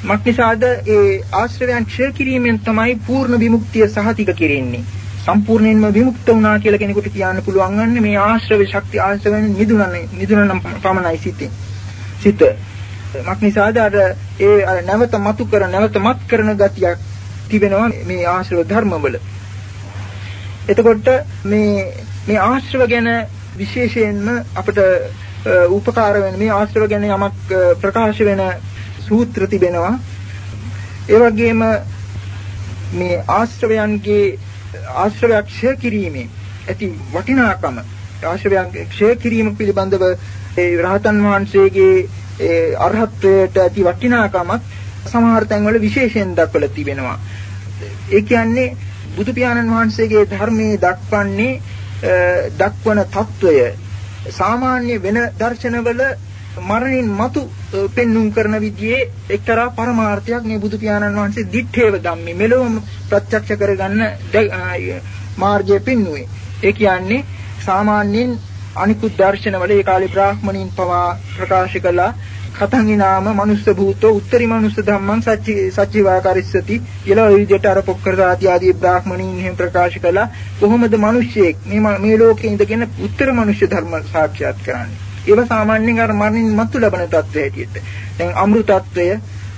මක්නිසාද ඒ ආශ්‍රවයන් ක්ෂය කිරීමෙන් තමයි පූර්ණ විමුක්තිය සහතික කෙරෙන්නේ. සම්පූර්ණයෙන්ම විමුක්ත වුණා කියලා කෙනෙකුට කියන්න පුළුවන් වන්නේ මේ ආශ්‍රව ශක්තිය ආශ්‍රවයෙන් මිදුණා මිදුණනම් පමණයි සිටින්. සිත. මක්නිසාද අර ඒ අර නැවත මතු කර නැවත මත් කරන ගතියක් තිබෙනවා මේ ආශ්‍රව ධර්මවල. එතකොට මේ මේ ආශ්‍රව ගැන විශේෂයෙන්ම අපිට උපකාර වෙන මේ ආශ්‍රව ගැන යමක් ප්‍රකාශ වෙන සූත්‍ර තිබෙනවා. ඒ වගේම මේ ආශ්‍රවයන්ගේ ආශ්‍රවයක් ක්ෂය කිරීමේ ඇති වටිනාකම ආශ්‍රවයන් ක්ෂය කිරීම පිළිබඳව ඒ රහතන් වහන්සේගේ ඒ අරහත්ත්වයට ඇති වටිනාකමත් සමහර තැන්වල විශේෂයෙන් දක්වලා තිබෙනවා. ඒ කියන්නේ බුදු පියාණන් වහන්සේගේ ධර්මයේ දක්වන්නේ දක්වන తত্ত্বය සාමාන්‍ය වෙන දර්ශනවල මරණින් මතු පෙන්눔 කරන විදිහේ එක්තරා පරමාර්ථයක් මේ බුදු පියාණන් වහන්සේ දිත්තේව ධම්මේ මෙලොවම ප්‍රත්‍යක්ෂ කරගන්න මාර්ගය පෙන්වුවේ. ඒ කියන්නේ සාමාන්‍යයෙන් අනිකුත් දර්ශනවල ඒ කාලේ බ්‍රාහ්මණීන් පවා ප්‍රකාශ කළා කතං නාම මනුස්ස භූතෝ උත්තරී මනුස්ස ධම්මං සච්චි සච්චිවා කරිස්සති කියලා ওই විදිහට අර පොක්කරාදී ආදී බ්‍රාහ්මණීන් එහෙම ප්‍රකාශ කළා කොහොමද මිනිස්සෙක් මේ මේ ලෝකේ ඉඳගෙන උත්තර මනුෂ්‍ය ධර්ම සාක්ෂාත් කරන්නේ ඒව සාමාන්‍යයෙන් අර මරණින් මතු ලබන තත්ත්වය හැටියට. දැන් අමෘතත්වය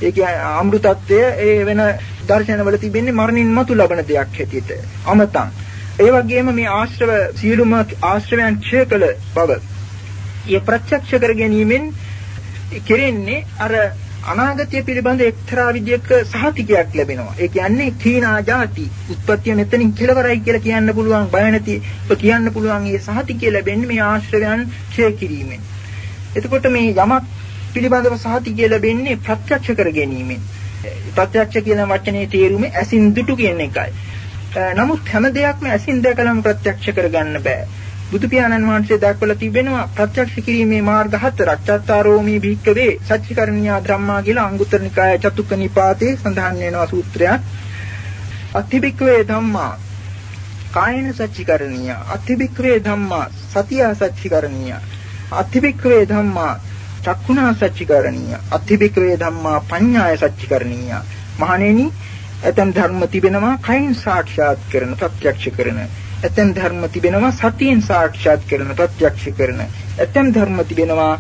ඒ කියන්නේ අමෘතත්වය ඒ වෙන දර්ශනවල තිබෙන්නේ මරණින් මතු ලබන දෙයක් හැටියට. අමතං. ඒ වගේම මේ ආශ්‍රව සියලුම ආශ්‍රවයන් ක්ෂය කළ බව. ඒ ප්‍රත්‍යක්ෂ කර ගැනීමෙන් කෙරෙන්නේ අර අනාගතය පිළිබඳ එක්තරා විදියක සහතිකයක් ලැබෙනවා. ඒ කියන්නේ කීනා ಜಾති උත්පත්තිය මෙතනින් කෙලවරයි කියලා කියන්න පුළුවන් බය නැති කියන්න පුළුවන් මේ සහතිකය ලැබෙන්නේ මේ ආශ්‍රවයන් ක්ෂය කිරීමෙන්. එතකොට මේ යමක් පිළිබඳව සහතිකය ලැබෙන්නේ ප්‍රත්‍යක්ෂ කර ගැනීමෙන්. ප්‍රත්‍යක්ෂ කියන වචනේ තේරුම ඇසින් දුටු කියන එකයි. නමුත් හැම දෙයක්ම ඇසින් දැකලම ප්‍රත්‍යක්ෂ කරගන්න බෑ. බුදු පියාණන් වහන්සේ දක්වලා තිබෙනවා ප්‍රත්‍යක්ෂ කිරීමේ මාර්ග හතරක්. චත්තාරෝමී භික්කවේ සච්චිකරණීය ධම්මා කියලා අංගුත්තර නිකාය චතුක්ක නිපාතේ සඳහන් වෙනවා සූත්‍රයක්. අතිභික්කවේ ධම්මා කායන සච්චිකරණීය අතිභික්කවේ ධම්මා සතිය සච්චිකරණීය අතිභික්කවේ ධම්මා චක්කුණා සච්චිකරණීය අතිභික්කවේ ධම්මා පඤ්ඤාය සච්චිකරණීය මහණෙනි ඇතම් ධර්ම තිබෙනවා කයින් සාක්ෂාත් කරන ප්‍රත්‍යක්ෂ කරන ඇතැම් ධර්ම තිබෙනවා සතියෙන් සාක්ෂාත් කරන ප්‍රත්‍යක්ෂ කරන. ඇතැම් ධර්ම තිබෙනවා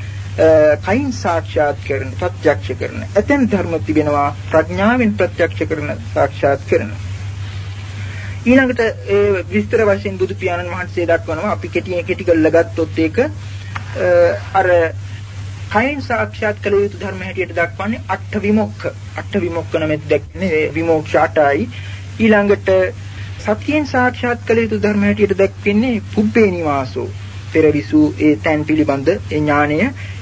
කයින් සාක්ෂාත් කරන ප්‍රත්‍යක්ෂ කරන. ඇතැම් ධර්ම තිබෙනවා ප්‍රඥාවෙන් ප්‍රත්‍යක්ෂ කරන සාක්ෂාත් කරන. ඊළඟට ඒ විස්තර වශයෙන් බුදු පියාණන් වහන්සේ දක්වනවා අපි කෙටි කෙටි කරලා ගත්තොත් ඒක අර කයින් සාක්ෂාත් කළ යුතු ධර්ම හැටියට දක්වන්නේ අට විමුක්ඛ. අට විමුක්ඛ නමෙත් දැක්නේ විමුක්ෂ අටයි. ඊළඟට සතියෙන් සාක්ෂාත් කළ යුතු ධර්ම හැටියට දැක්වෙන්නේ පුබ්බේ නිවාසෝ. පෙරවිසු ඒ තැන් පිළිබඳ ඒ ඥාණය.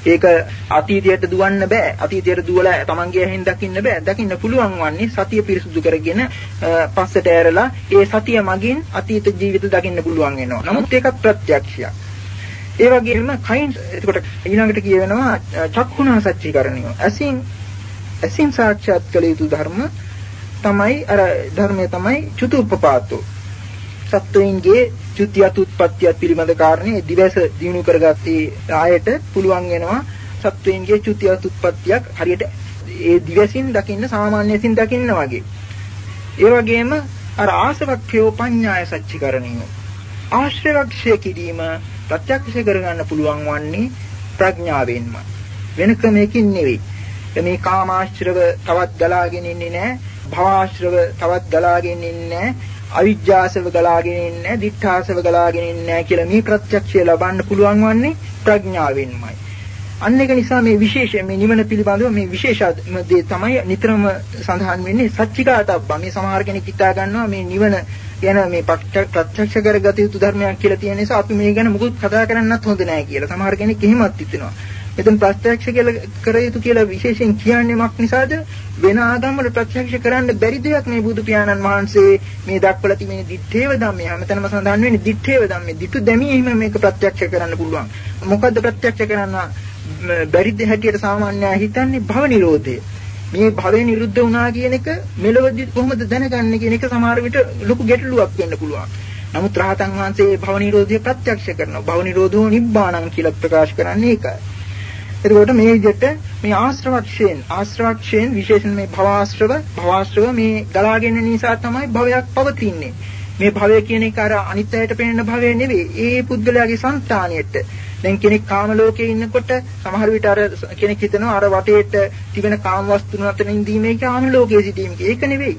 ඒක අතීතයට දුවන්න බෑ. අතීතයට දුවලා තමන්ගේ ඇහෙන් දකින්න බෑ. දකින්න පුළුවන් වන්නේ සතිය පිරිසුදු කරගෙන පස්සට ඇරලා ඒ සතිය මගින් අතීත ජීවිත දකින්න පුළුවන් වෙනවා. නමුත් ඒකත් ප්‍රත්‍යක්ෂයක්. ඒ වගේම කයින් එතකොට ඊළඟට කියවෙනවා චක්ඛුණා සච්චීකරණිය. ඇසින් ඇසින් සාක්ෂාත් කළ යුතු ධර්ම තමයි අර ධර්මය තමයි චුතුප්පපාතෝ. සත්වයින්ගේ චුතියත් උත්පත්තියත් පිළිබඳ කාරණේ දිවස දිනු කරගත්තේ ආයත පුළුවන් වෙනවා සත්වයින්ගේ චුතියත් උත්පත්තියක් හරියට ඒ දිවසින් දකින්න සාමාන්‍යයෙන් දකින්න වගේ. ඒ වගේම අර ආසවක්ඛයෝ පඤ්ඤාය සච්චිකරණිය. ආශ්‍රවක්ෂය කිරීම ප්‍රත්‍යක්ෂ කරගන්න පුළුවන් වන්නේ ප්‍රඥාවෙන්ම. වෙන ක්‍රමයකින් නෙවෙයි. මේ කාමාශ්‍රව තවත් ගලාගෙන ඉන්නේ නැහැ. භවආශ්‍රව තවත් ගලාගෙන ඉන්නේ අවිජ්ජාසව ගලාගෙන ඉන්නේ දිඨාසව ගලාගෙන ඉන්නේ කියලා මේ ප්‍රත්‍යක්ෂය ලබන්න පුළුවන් වන්නේ ප්‍රඥාවෙන්මයි. අන්න ඒක නිසා මේ විශේෂ මේ නිවන පිළිබඳව මේ විශේෂ දේ තමයි නිතරම සඳහන් වෙන්නේ සච්චිකාතබ්බ මේ සමහර කෙනෙක් හිතා ගන්නවා මේ නිවන ගැන මේ ප්‍රත්‍යක්ෂ කරගත යුතු ධර්මයක් කියලා තියෙන නිසා අපි මේ ගැන මුකුත් කතා කරන්නත් හොඳ නැහැ කියලා. සමහර කෙනෙක් එහෙමත් හිතනවා. එතන ප්‍රත්‍යක්ෂ කියලා කර යුතු කියලා විශේෂයෙන් කියන්නේ මක් නිසාද? වෙන ආගම් වල ප්‍රත්‍යක්ෂ කරන්න බැරි දෙයක් මේ බුදු පියාණන් වහන්සේ මේ දක්වලා තිබෙන දිත්තේව ධම්මේ හැමතැනම සඳහන් වෙන්නේ දිත්තේව ධම්මේ දිටු දැමීම මේක ප්‍රත්‍යක්ෂ කරන්න පුළුවන්. මොකද්ද ප්‍රත්‍යක්ෂ කරන්න බැරි දෙ හැටියට සාමාන්‍යය හිතන්නේ භව නිරෝධය. මේ භවය නිරුද්ධ වුණා කියන එක මෙලොවදී කොහොමද දැනගන්නේ කියන එක සමහර විට ලොකු ගැටලුවක් වෙන්න පුළුවන්. නමුත් රහතන් වහන්සේ භව නිරෝධය ප්‍රත්‍යක්ෂ කරනවා. භව නිරෝධෝ නිබ්බාණං කියලා ප්‍රකාශ කරන්නේ ඒකයි. එතකොට මේ විදිහට මේ ආශ්‍රවක්ෂයෙන් ආශ්‍රවක්ෂයෙන් විශේෂයෙන් මේ භවආශ්‍රව භවආශ්‍රව මේ ගලාගෙන නිසා තමයි භවයක් පවතින්නේ. මේ භවය කියන එක අර අනිත්‍යයට පෙනෙන භවය නෙවෙයි. ඒ පුද්ගලයාගේ సంతානියට. දැන් කෙනෙක් කාම ලෝකයේ ඉන්නකොට සමහර විට අර කෙනෙක් හිතනවා අර වටේට තිබෙන කාම වස්තුන් අතරින් ඉඳීමේ කාම ලෝකයේ සිටීම. ඒක නෙවෙයි.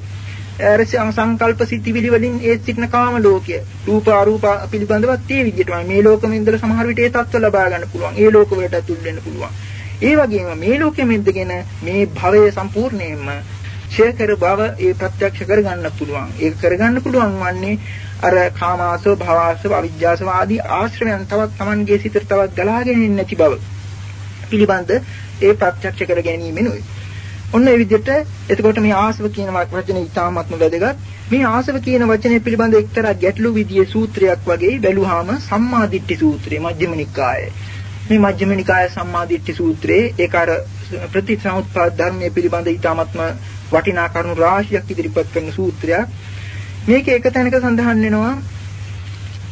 ඇරසම් සංකල්ප සිතිවිලි වලින් ඒ සිටින කාම ලෝකය. රූප අරූප පිළිබඳවත් ඒ විදිහටම මේ ලෝකෙම ඉඳලා සමහර විට ඒ තත්ත්ව ලබා ගන්න පුළුවන්. ඒ ලෝක වලට ඇතුල් වෙන්න පුළුවන්. ඒ වගේම මේ ලෝකෙම ඉඳගෙන මේ භවය සම්පූර්ණයෙන්ම ඡය කර බව ඒ ප්‍රත්‍යක්ෂ කර ගන්න පුළුවන්. ඒක කර ගන්න පුළුවන් වන්නේ අර කාමාසෝ භවාසෝ අවිජ්ජාසෝ ආදී ආශ්‍රමයන් තවත් Tamanගේ සිතට තවත් ගලාගෙන නැති බව පිළිබඳ ඒ ප්‍රත්‍යක්ෂ කර ගැනීමෙනුයි. ඔන්න ඒ විදිහට එතකොට මේ ආසව කියන වචනේ ඉතාමත්ම වැදගත්. මේ ආසව කියන වචනේ පිළිබඳ එක්තරා ගැටලු විදියේ සූත්‍රයක් වගේ බැලුවාම සම්මාදිට්ඨි සූත්‍රය මජ්ක්‍ධිම නිකායේ. මේ මජ්ක්‍ධිම නිකායේ සම්මාදිට්ඨි සූත්‍රයේ ඒක අර ප්‍රතිසමුත්පාද ධර්මයේ පිළිබඳ ඉතාමත්ම වටිනා කරුණු රාශියක් ඉදිරිපත් කරන සූත්‍රයක්. මේක එක තැනක සඳහන් වෙනවා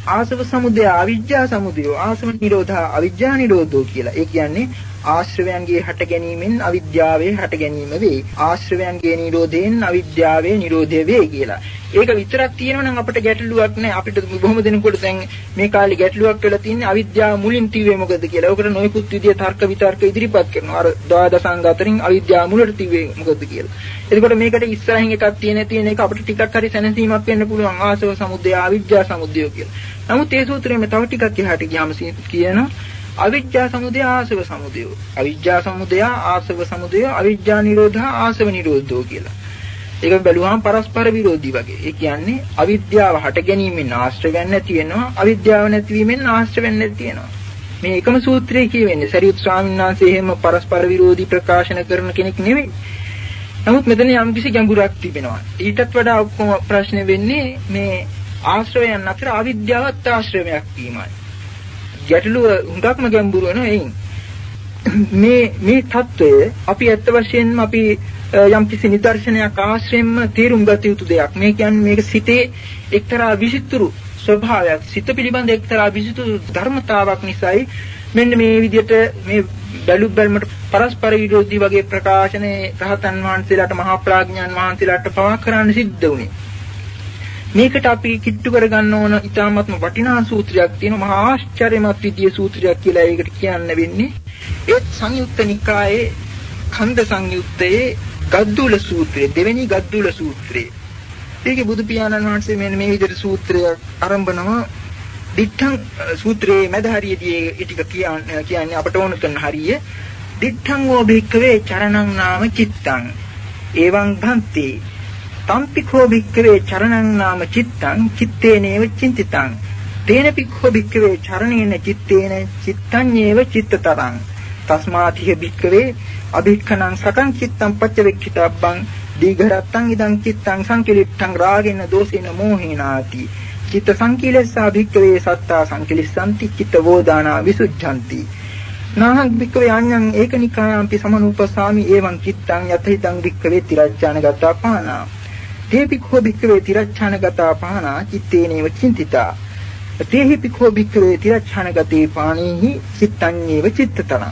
ආසව සමුදය අවිජ්ජා සමුදය ආසව නිරෝධා අවිජ්ජා නිරෝධෝ කියලා. ඒ කියන්නේ ආශ්‍රවයන්ගේ හට ගැනීමෙන් අවිද්‍යාවේ හට ගැනීම වේ. ආශ්‍රවයන්ගේ නිරෝධයෙන් අවිද්‍යාවේ නිරෝධය වේ කියලා. ඒක විතරක් තියෙනවා නම් අපිට ගැටලුවක් නැහැ. අපිට බොහොම දෙනෙකුට දැන් මේ කාලේ ගැටලුවක් වෙලා තියෙන්නේ අවිද්‍යාව මුලින් තියුවේ මොකද කියලා. ඒකට නොයෙකුත් විදිය තර්ක විතර්ක ඉදිරිපත් කරනවා. අර ද්වාදසංග අතරින් අවිද්‍යාව මුලට තියුවේ මොකද කියලා. එතකොට මේකට ඉස්සරහින් එකක් තියෙන තියෙන එක අපිට ටිකක් හරි සැනසීමක් වෙන්න පුළුවන්. ආසව සමුදය, අවිද්‍යා සමුදය කියලා. නමුත් ඒ සූත්‍රයේ තව ටිකක් එහාට ගියාම කියනවා අවිජ්ජා සමුදය ආසව සමුදය අවිජ්ජා සමුදය ආසව සමුදය අවිජ්ජා නිරෝධා ආසව නිරෝධෝ කියලා. ඒක බැලුවාම පරස්පර විරෝධී වගේ. ඒ කියන්නේ අවිද්‍යාව හට ගැනීමෙන් ආශ්‍රවයන් නැති වෙනවා අවිද්‍යාව නැතිවීමෙන් ආශ්‍රවයන් නැති වෙනවා. මේ එකම සූත්‍රයේ කියවෙන්නේ සරියුත් ස්වාමීන් වහන්සේ එහෙම පරස්පර විරෝධී ප්‍රකාශන කරන කෙනෙක් නෙවෙයි. නමුත් මෙතන යම්කිසි ගැඹුරක් තිබෙනවා. ඊටත් වඩා ඔක්කොම ප්‍රශ්නේ වෙන්නේ මේ ආශ්‍රවයන් අතර අවිද්‍යාවත් ආශ්‍රවයක් වීමයි. ගැටලුව හුඟක්ම ගැඹුරු වෙනවා එයින්. මේ මේ தত্ত্বය අපි ඇත්ත වශයෙන්ම අපි යම්කිසි නිදර්ශනයක් ආශ්‍රයෙන්ම තීරුම් ගත යුතු දෙයක්. මේ කියන්නේ මේක සිතේ එක්තරා විචිතුරු ස්වභාවයක්. සිත පිළිබඳ එක්තරා විචිතුරු ධර්මතාවක් නිසායි මෙන්න මේ විදිහට මේ බැලු බැලමට පරස්පර විරෝධී වගේ ප්‍රකාශනේ රහතන් වහන්සේලාට මහා ප්‍රඥාන් වහන්සේලාට පවා කරන්න සිද්ධ වුණේ. මේකට අපි කිට්ටු කරගන්න ඕන ඊ타ත්ම වටිනා සූත්‍රයක් තියෙනවා මහා ආශ්චර්යමත් විදියේ සූත්‍රයක් කියලා ඒකට කියන්න වෙන්නේ. ඒ සංයුක්ත නිකායේ ඛණ්ඩ සංයුත්තේ ගද්දුල සූත්‍රය දෙවෙනි ගද්දුල සූත්‍රය. ඒකේ බුදු පියාණන් වහන්සේ මෙන්න මේ විදිහට සූත්‍රය ආරම්භනවා දිඨං සූත්‍රයේ මැද හරියදී ඒ ටික කියන්නේ අපට ඕන කරන හරිය. දිඨං වෝ භික්ඛවේ චරණං නාම චිත්තං. එවං භන්ති තම්පිකෝ භික්කවේ චරණං නාම චිත්තං චිත්තේනේව චින්තිතං. තේන පික්ඛෝ භික්කවේ චරණේන චිත්තේන චිත්තඤ්ඤේව චිත්තතරං. තස්මාතිහ භික්කවේ අභික්ඛනං සකං චිත්තං පච්චවෙක්ඛිතබ්බං දීඝරත්තං ඉදං චිත්තං සංකිලිට්ඨං රාගේන දෝසේන මෝහේනාති. චිත්ත සංකීලස්සා භික්කවේ සත්තා සංකිලිස්සanti චිත්ත වෝදානා විසුද්ධಂತಿ. නාහං භික්කවේ අඤ්ඤං ඒකනිකායම්පි සමනුපස්සාමි එවං චිත්තං යතහිතං භික්කවේ තිරච්ඡාන ගතා පානා තේපික්ඛෝ භික්ඛවේ තිරච්ඡානගතා පානා චිත්තේනේව චින්තිතා. තේහි පික්ඛෝ භික්ඛවේ තිරච්ඡානගතේ පාණීහි චිත්තඤ්ඤේව චිත්තතන.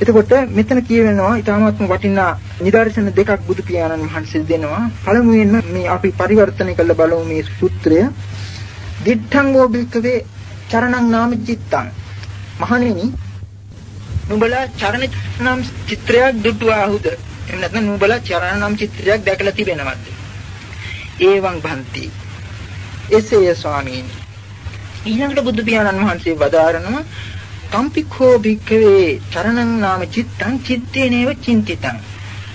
එතකොට මෙතන කියවෙනවා ඊටාත්ම වටිනා නිදර්ශන දෙකක් බුදු පියාණන් වහන්සේ දෙනවා. පළමුවෙන්ම මේ අපි පරිවර්තනය කළ බලමු මේ සූත්‍රය. දිඨංගෝ භික්ඛවේ චරණං නාම චිත්තං. මහණෙනි නුඹලා චරණ නම් චිත්‍රයක් දුටුවාහුද? එහෙම නැත්නම් නුඹලා චරණ නම් චිත්‍රයක් දැකලා තිබෙනවද? ඒවං භන්ති එසේය ස්වාමීනි. ඊළඟට බුදු පියාණන් වහන්සේ වදාරනවා කම්පිකෝ භික්ඛවේ චරණං නාම චිත්තං චිත්තේනේව චින්තිතං.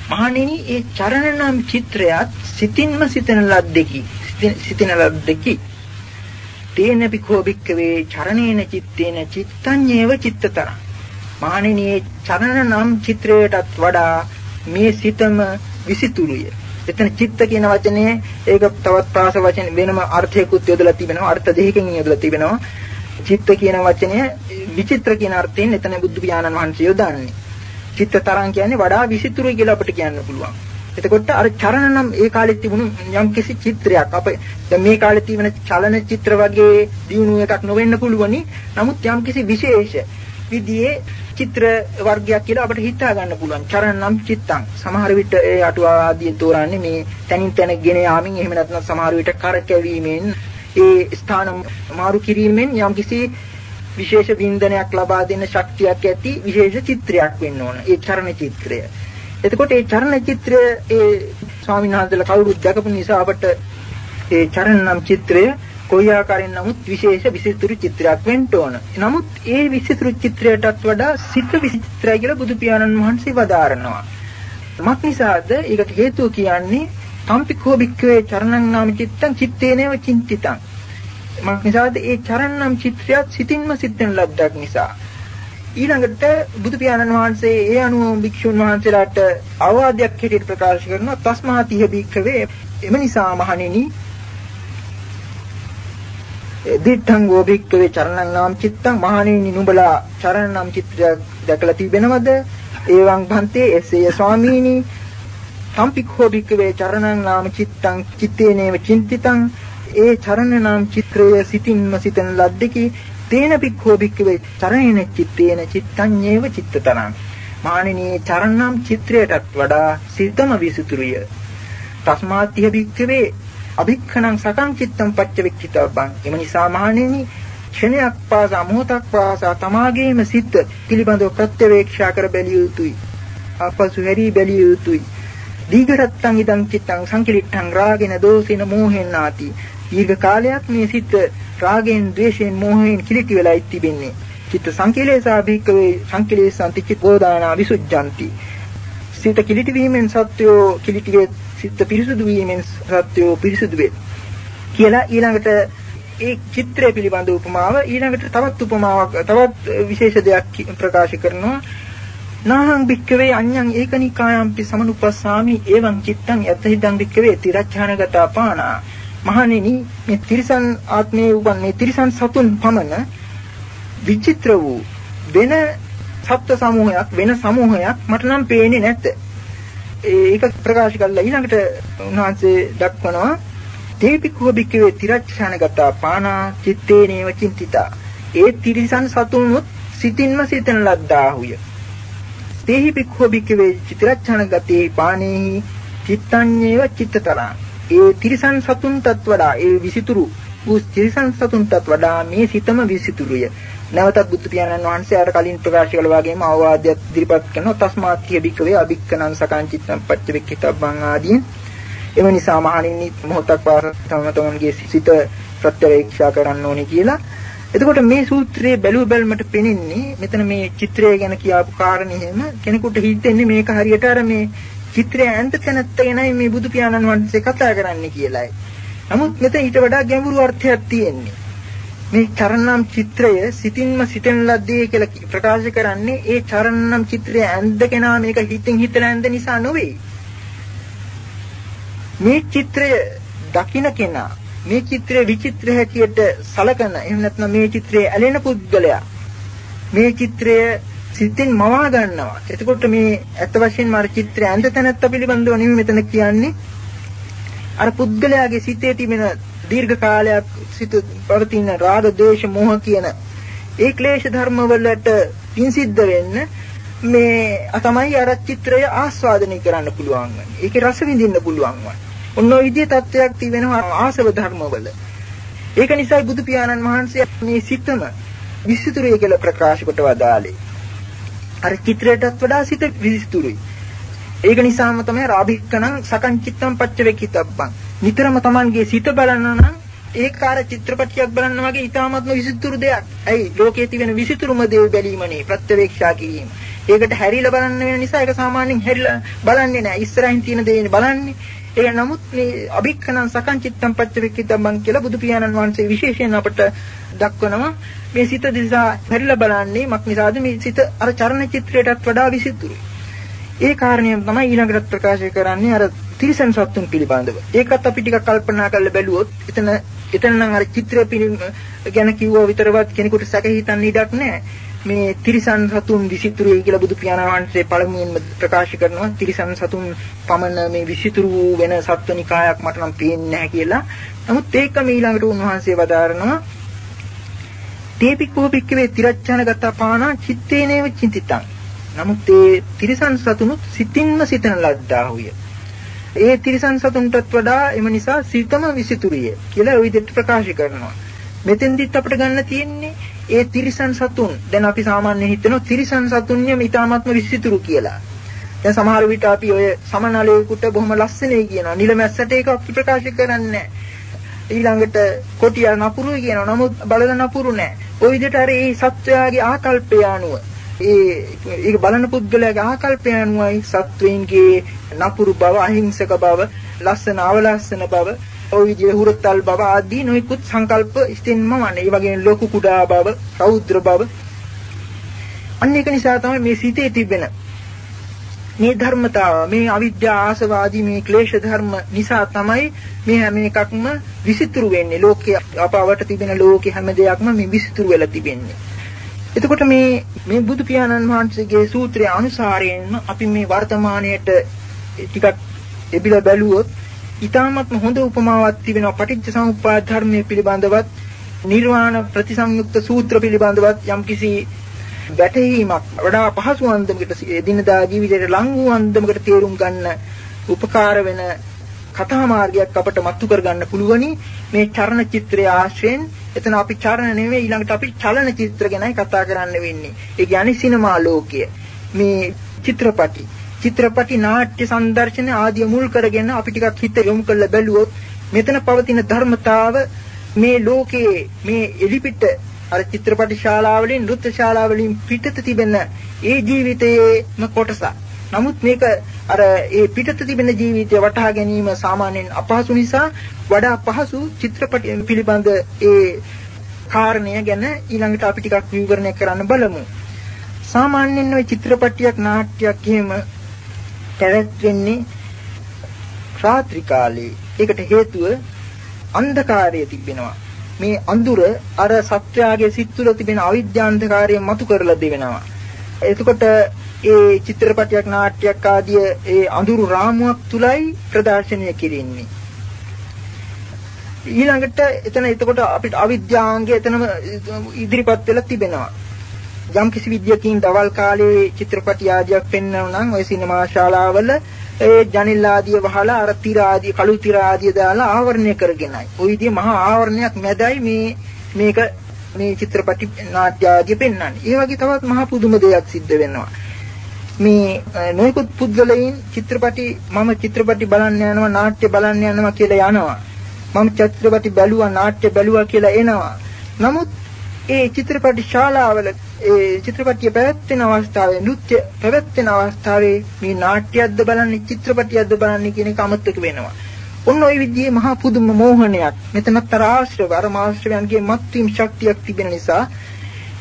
මහණෙනි ඒ චරණ නම් චිත්‍රයත් සිතින්ම සිතන ලද්දකි. සිතින ලද්දකි. තේන පිකෝ භික්ඛවේ චරණේන චිත්තේන චිත්තඤ්ඤේව චිත්තතරං. මහණෙනි ඒ චරණ නම් චිත්‍රයටත් වඩා මේ සිතම විසිතුරුය. එතන චිත්ත කියන වචනේ ඒක තවත් ප්‍රාස වචන වෙනම අර්ථයකුත් යොදලා තිබෙනවා. අර්ථ දෙකකින් යොදලා තිබෙනවා. චිත්ත කියන වචනය විචිත්‍ර කියන අර්ථයෙන් එතන බුදු පියාණන් වහන්සේ යොදන්නේ. චිත්ත තරං කියන්නේ වඩා විසිතුරුයි කියලා අපිට කියන්න පුළුවන්. එතකොට අර චරණ නම් ඒ කාලේ තිබුණු යම් කිසි චිත්‍රයක් අප දැන් මේ කාලේ තියෙන චලන චිත්‍ර වගේ දියුණු එකක් නොවෙන්න පුළුවනි. නමුත් යම් කිසි විශේෂ විදිහේ චිත්‍ර වර්ගයක් කියලා අපිට හිතා ගන්න පුළුවන්. චරණ නම් චිත්තං. සමහර විට ඒ අටුවා ආදී තෝරන්නේ මේ තනින් තන ගෙන යාමින් එහෙම නැත්නම් සමහර විට කරකැවීමෙන් ඒ ස්ථාන මාරු කිරීමෙන් යම්කිසි විශේෂ වින්දනයක් ලබා දෙන ශක්තියක් ඇති විශේෂ චිත්‍රයක් වෙන්න ඕන. ඒ චරණ චිත්‍රය. එතකොට ඒ චරණ චිත්‍රය ඒ ස්වාමීන් වහන්සේලා කවුරුත් දැකපු නිසා අපට ඒ චරණ නම් චිත්‍රය කොයි ආකාරයෙන් නමුත් විශේෂ විසිතුරු චිත්‍රයක් වෙන්න ඕන. නමුත් ඒ විසිතුරු චිත්‍රයටත් වඩා සිත විචිත්‍රයි කියලා බුදු පියාණන් වහන්සේ වදාරනවා. මක් නිසාද? ඒකට හේතුව කියන්නේ තම්පිකෝ භික්ඛවේ චරණං නාම චිත්තං චිත්තේනේව චින්තිතං. මක් නිසාද? ඒ චරණම් චිත්‍රයත් සිතින්ම සිද්ධන ලද්දක් නිසා. ඊළඟට බුදු පියාණන් වහන්සේ ඒ අනුව භික්ෂුන් වහන්සේලාට අවවාදයක් හැටියට ප්‍රකාශ කරනවා තස්මාතිහ භික්ඛවේ එම නිසා මහණෙනි දිත්තං ගෝභික්කවේ චරණං නාම චිත්තං මහණෙනි නුඹලා චරණ නම් චිත්‍රයක් දැකලා තිබෙනවද? ඒවං භන්තේ එසේය ස්වාමීනි. සම්පික්ඛෝ භික්කවේ චරණං නාම චිත්තං චිත්තේනේව චින්තිතං. ඒ චරණ නාම චිත්‍රය සිතින්ම සිතන ලද්දකි. තේන පික්ඛෝ භික්ඛවේ චරණේන චිත්තේන චිත්තඤ්ඤේව චිත්තතරං. මානිනී චරණම් චිත්‍රයටත් වඩා සිතම විසුතුරුය. තස්මාත්‍ය භික්ඛවේ අභික්ඛණං සකං චිත්තම් පච්චවික්ඛිතබ්බං එම නිසා මහණෙනි ක්ෂණයක් පාසා මොහොතක් පාසා තමාගේම සිත පිළිබඳව ප්‍රත්‍යවේක්ෂා කර බැලිය යුතුයි. අපසු හැරී බැලිය යුතුයි. දීඝරත්තං ඉදං චිත්තං සංකිලිට්ඨං රාගේන දෝසේන මෝහෙන් නාති දීර්ඝ කාලයක් මේ සිත රාගෙන් ද්වේෂයෙන් මෝහයෙන් කිලිටි වෙලා ඉතිබෙන්නේ චිත්ත සංකේලේසා භික්කවේ සංකේලේසං තිච්ච ගෝදානා විසුද්ධಂತಿ සිත කිලිටි වීමෙන් සත්‍යෝ කිලිටිගේ සිත පිරිසුදු වීමෙන් සත්‍යෝ පිරිසුදු වේ කියලා ඊළඟට ඒ චිත්‍රය පිළිබඳ උපමාව ඊළඟට තවත් උපමාවක් තවත් විශේෂ දෙයක් ප්‍රකාශ කරනවා නාහං භික්කවේ අඤ්ඤං ඒකනිකායම්පි සමනුපස්සාමි එවං චිත්තං යතහිදං භික්කවේ තිරච්ඡානගතා පානා මහණෙනි මේ තිරිසන් ආත්මයේ උපන් මේ තිරිසන් සතුන් පමණ විචිත්‍ර වූ වෙන සත්ත්ව සමූහයක් වෙන සමූහයක් මට නම් පේන්නේ නැත. ඒක ප්‍රකාශ කළා ඊළඟට උන්වහන්සේ දක්වනවා තේපිකුව බික්කවේ තිරච්ඡානගත පානා චිත්තේනේව චින්තිතා. ඒ තිරිසන් සතුන්ුත් සිතින්ම සිතන ලද්දාහුය. තේහි පික්ඛෝ බික්කවේ චිත්‍රච්ඡානගතේ පානේහි චිත්තඤ්ඤේව චිත්තතරං. ඒ තිරිසන් සතුන්ටත් වඩා ඒ විසිතුරු වූ තිරිසන් සතුන්ටත් වඩා මේ සිතම විසිතුරුය. නැවතත් බුදු පියාණන් වහන්සේ අර කලින් ප්‍රකාශ කළ වගේම අවවාදයක් ඉදිරිපත් කරනවා තස්මාත්‍ය බික්කවේ අභික්කනං සකංචිත්තං පච්චවික්කිතබ්බං ආදීන් එව නිසා මහණෙනි මොහොතක් පාර තම තමන්ගේ සිත ප්‍රත්‍යවේක්ෂා කරන්න ඕනේ කියලා එතකොට මේ සූත්‍රයේ බැලුව බැලමට පෙනෙන්නේ මෙතන මේ චිත්‍රය ගැන කියාපු කාරණේ එහෙම කෙනෙකුට හිතෙන්නේ මේක හරියට අර මේ චිත්‍රය ඇඳ තැනත්ත ගැනයි මේ බුදු පියාණන් වහන්සේ කතා කරන්නේ කියලායි. නමුත් මෙතන ඊට වඩා ගැඹුරු අර්ථයක් තියෙන්නේ. මේ චරණම් චිත්‍රය සිතින්ම සිතෙන ලද්දේ කියලා ප්‍රකාශ කරන්නේ ඒ චරණම් චිත්‍රය ඇඳගෙනා මේක හිතින් හිතලා ඇඳ නිසා නෙවෙයි. මේ චිත්‍රය දකින්න කෙනා මේ චිත්‍රය විචිත්‍ර හැටියට සලකන එහෙම නැත්නම් මේ චිත්‍රයේ ඇලෙන පුද්ගලයා මේ චිත්‍රය සිතින් මවා ගන්නවා. එතකොට මේ ඇත්ත වශයෙන්ම අර චිත්‍රය ඇඳ තැනත්ත පිළිබඳව නෙමෙයි මෙතන කියන්නේ. අර පුද්ගලයාගේ සිතේ තිබෙන දීර්ඝ කාලයක් සිට පවතින රාග ද්වේෂ මෝහ කියන ඒ ක්ලේශ ධර්ම වලට පින් සිද්ධ වෙන්න මේ තමයි අර චිත්‍රය ආස්වාදනය කරන්න පුළුවන් වන්නේ. ඒකේ රස විඳින්න පුළුවන් වන්නේ. ඔන්න ඔය විදිහේ තත්වයක් තියෙනවා ආසව ධර්මවල. ඒක නිසා බුදු පියාණන් වහන්සේ මේ සිතම විසිතුරුයි කියලා ප්‍රකාශ කොට වදාළේ. අර චිත්‍රයටත් වඩා සිත විසිතුරුයි. ඒක නිසාම තමයි රාභික්කණං සකං චිත්තම් පච්චවේකිතබ්බං. නිතරම Tamanගේ සිත බලන්න නම් ඒකාර චිත්‍රපටියක් බලන්න වගේ ඊටාත්ම විසිතුරු දෙයක්. ඇයි ලෝකයේ තිබෙන විසිතුරුම දේ බැලීමනේ ප්‍රත්‍යවේක්ෂා කිරීම. ඒකට හැරිලා බලන්න වෙන නිසා ඒක සාමාන්‍යයෙන් හැරිලා බලන්නේ නැහැ. ඉස්සරහින් තියෙන දේ බලන්නේ. ඒ නමුත් මේ අභික්ඛනං සකං චිත්තම් පච්චවේකිතබ්බං කියලා බුදු පියාණන් වහන්සේ විශේෂයෙන් අපට දක්වනවා මේ සිත දිහා හැරිලා බලන්නේ මක් නිසාද මේ සිත අර චරණ චිත්‍රයටත් වඩා විසිතුරුයි. ඒ කාරණියම තමයි ඊළඟට ප්‍රකාශ කරන්නේ අර තිරිසන් සත්තුන් පිළිබඳව. ඒකත් අපි ටිකක් කල්පනා කරලා බැලුවොත් එතන එතන නම් අර චිත්‍රය ගැන කිව්ව විතරවත් කෙනෙකුට සැක හිතන්න ඉඩක් නැහැ. මේ තිරිසන් සතුන් විසිතුරුයි කියලා බුදු පියාණන් වහන්සේ පළමුවෙන්ම ප්‍රකාශ කරනවා. තිරිසන් සතුන් පමණ මේ විසිතුරු වෙන සත්වනිකායක් මට නම් පේන්නේ නැහැ කියලා. නමුත් ඒක ඊළඟට උන්වහන්සේ වදාරනවා තේපිකෝ පික්කවේ තිරච්ඡාන ගත පානා චිත්තේනේව චින්තිතං නමුත් ඒ තිරිසන් සතුනුත් සිතින්ම සිතන ලද්දාහුය. ඒ තිරිසන් සතුන්ටත් වඩා එම නිසා සිතම විසිතුරිය කියලා ওই විදිහට ප්‍රකාශ කරනවා. මෙතෙන්දිත් අපිට ගන්න තියෙන්නේ ඒ තිරිසන් සතුන් දැන් අපි සාමාන්‍යයෙන් හිතනවා තිරිසන් සතුන්යම ඊටාත්ම විසිතුරු කියලා. දැන් සමහර විට අපි ඔය සමනලයකට බොහොම ලස්සනයි කියනවා. නිලමැස්සට ඒක අපි ප්‍රකාශ කරන්නේ ඊළඟට කොටිය නපුරුයි කියනවා. නමුත් බලල නපුරු නෑ. ওই විදිහට අර ඒ සත්වයාගේ ආකල්පය අනුව ඒ ඒක බලන පුද්ගලයාගේ ආකල්පය අනුවයි සත්වයින්ගේ නපුරු බව අහිංසක බව ලස්සන අවලස්සන බව ඔය විදිහේ හුරතල් බව ආදී නොයිකුත් සංකල්ප ඉතින්ම වන්නේ. ඒ වගේම ලොකු කුඩා බව, රෞද්‍ර බව. අන්න ඒක නිසා තමයි මේ සිතේ තිබෙන මේ ධර්මතාව මේ අවිද්‍යා ආසවාදී මේ ක්ලේශ ධර්ම නිසා තමයි මේ හැම එකක්ම විසිතුරු වෙන්නේ ලෝකයේ අපවට තිබෙන ලෝකේ හැම දෙයක්ම මේ විසිතුරු වෙලා තිබෙන්නේ එතකොට මේ මේ බුදු පියාණන් වහන්සේගේ සූත්‍රයේ අනුසාරයෙන්ම අපි මේ වර්තමානයේට ටිකක් එබිලා බැලුවොත් ඊටාත්ම හොඳ උපමාවක් තිබෙනවා. පටිච්ච සමුප්පාද ධර්මයේ පිළිබඳවත් නිර්වාණ ප්‍රතිසංයුක්ත සූත්‍ර පිළිබඳවත් යම්කිසි වැටහීමක් වඩා පහසු අන්දමකට එදිනදා ජීවිතයට ලං වූ අන්දමකට තේරුම් ගන්න උපකාර වෙන කතා මාර්ගයක් අපට මතු කරගන්න පුළුවනි. මේ චරණ චිත්‍රයේ ආශ්‍රයෙන් එතන අපි චරණ නෙවෙයි ඊළඟට අපි චලන චිත්‍ර ගැනයි කතා කරන්න වෙන්නේ. ඒ කියන්නේ සිනමා ලෝකය. මේ චිත්‍රපටි. චිත්‍රපටි නාට්‍ය සංදර්ශන ආදිය මුල් කරගෙන අපි ටිකක් හිත යොමු කරලා බැලුවොත් මෙතන පවතින ධර්මතාව මේ ලෝකයේ මේ එලිපිට අර චිත්‍රපට ශාලාවලින් නෘත්‍ය ශාලාවලින් පිටත තිබෙන ඒ ජීවිතයේම කොටසක්. නමුත් මේක අර ඒ පිටත තිබෙන ජීවිතය වටහා ගැනීම සාමාන්‍යයෙන් අපහසු නිසා වඩා පහසු චිත්‍රපට පිළිබඳ ඒ කාරණය ගැන ඊළඟට අපි ටිකක් විවරණය කරන්න බලමු. සාමාන්‍යයෙන් ওই චිත්‍රපටියක් නාට්‍යයක් එහෙම පැවැත්වෙන්නේ රාත්‍රී කාලේ. ඒකට හේතුව අන්ධකාරය තිබෙනවා. මේ අඳුර අර සත්‍යයේ සිත් තුළ තිබෙන අවිද්‍යාන්තකාරය මතු කරලා දෙවෙනවා. එතකොට ඒ චිත්‍රපටයක් නාට්‍යයක් ආදී ඒ අඳුරු රාමුවක් තුලයි ප්‍රදර්ශනය කෙරෙන්නේ. ඊළඟට එතන එතකොට අපිට අවිද්‍යාංගය එතනම ඉදිරිපත් වෙලා තිබෙනවා. යම් කිසි විද්‍යකින් දවල් කාලේ චිත්‍රපටි ආදියක් පෙන්වනවා නම් ওই සිනමා ශාලාවල ඒ ජනිල් ආදිය වහලා අර තිර ආදිය කළු තිර ආදිය දාලා ආවරණය කරගෙනයි. ওই විදිහේ මහා ආවරණයක් මැදයි මේ මේක මේ චිත්‍රපටි නාට්‍ය ආදිය පෙන්වන්නේ. ඒ වගේ තවත් මහා පුදුම දෙයක් සිද්ධ වෙනවා. මේ නොයෙකුත් පුද්ගලයන් චිත්‍රපටි මම චිත්‍රපටි බලන්න යනවා නාට්‍ය බලන්න යනවා කියලා යනවා. මම චිත්‍රපටි බැලුවා නාට්‍ය බැලුවා කියලා එනවා. නමුත් ඒ චිත්‍රපට ශාලාවල ඒ චිත්‍රපටිය පැවැත්වෙන අවස්ථාවේ නෘත්‍ය පැවැත්වෙන අවස්ථාවේ මේ නාට්‍යයක්ද බලන්නේ චිත්‍රපටියක්ද බලන්නේ කියන එක අමතක වෙනවා. ඔන්න ওই විදිහේ මහා පුදුම මෝහනයක් මෙතනත් අර ආශ්‍රව අර මාශ්‍රවයන්ගේ මත්වීම් ශක්තියක් තිබෙන නිසා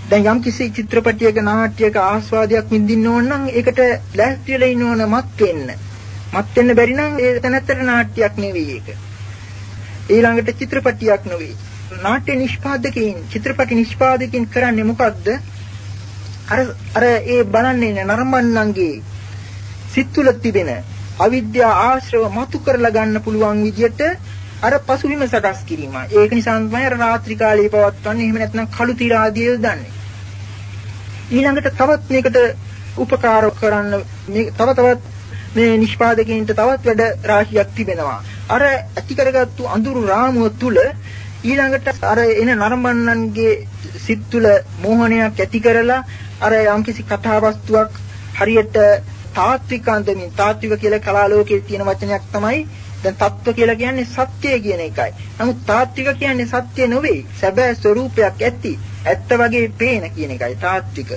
දැන් යම් කිසි චිත්‍රපටියක නාට්‍යයක ආස්වාදයක් විඳින්න ඕන නම් ඒකට ලෑස්ති වෙලා ඉන්න ඕන මත් වෙන්න. මත් වෙන්න බැරි නම් ඒ තැනත්තර නාට්‍යයක් නෙවෙයි ඒක. ඊළඟට චිත්‍රපටියක් නෙවෙයි. නාට්‍ය නිෂ්පාදකයින් චිත්‍රපටි නිෂ්පාදකයින් කරන්නේ මොකද්ද? අර අර ඒ බලන්නේ නරඹන්නන්ගේ සිත් තුළ තිබෙන අවිද්‍යා ආශ්‍රව මතු කරලා ගන්න පුළුවන් විදියට අර පසුබිම සකස් කිරීම. ඒක නිසා තමයි අර රාත්‍රී කාලයේ පවත්වන්නේ. එහෙම නැත්නම් කළු තිර ආදිය දන්නේ. ඊළඟට තවත් මේකට උපකාර කරන්න මේ තව තවත් මේ නිෂ්පාදකයින්ට තවත් වැඩ රාශියක් තිබෙනවා. අර ඇති කරගත්තු අඳුරු රාමුව තුල ඊළඟට අර එන නරඹන්නන්ගේ සිත් තුළ මෝහනයක් ඇති කරලා අර යම්කිසි කතා වස්තුවක් හරියට තාත්වික අන්දමින් තාත්වික කියලා කලා ලෝකයේ තියෙන වචනයක් තමයි දැන් තත්ත්ව කියලා කියන්නේ සත්‍යය කියන එකයි. නමුත් තාත්වික කියන්නේ සත්‍ය නෙවෙයි. සැබෑ ස්වરૂපයක් ඇති. ඇත්ත වගේ පේන කියන එකයි තාත්වික.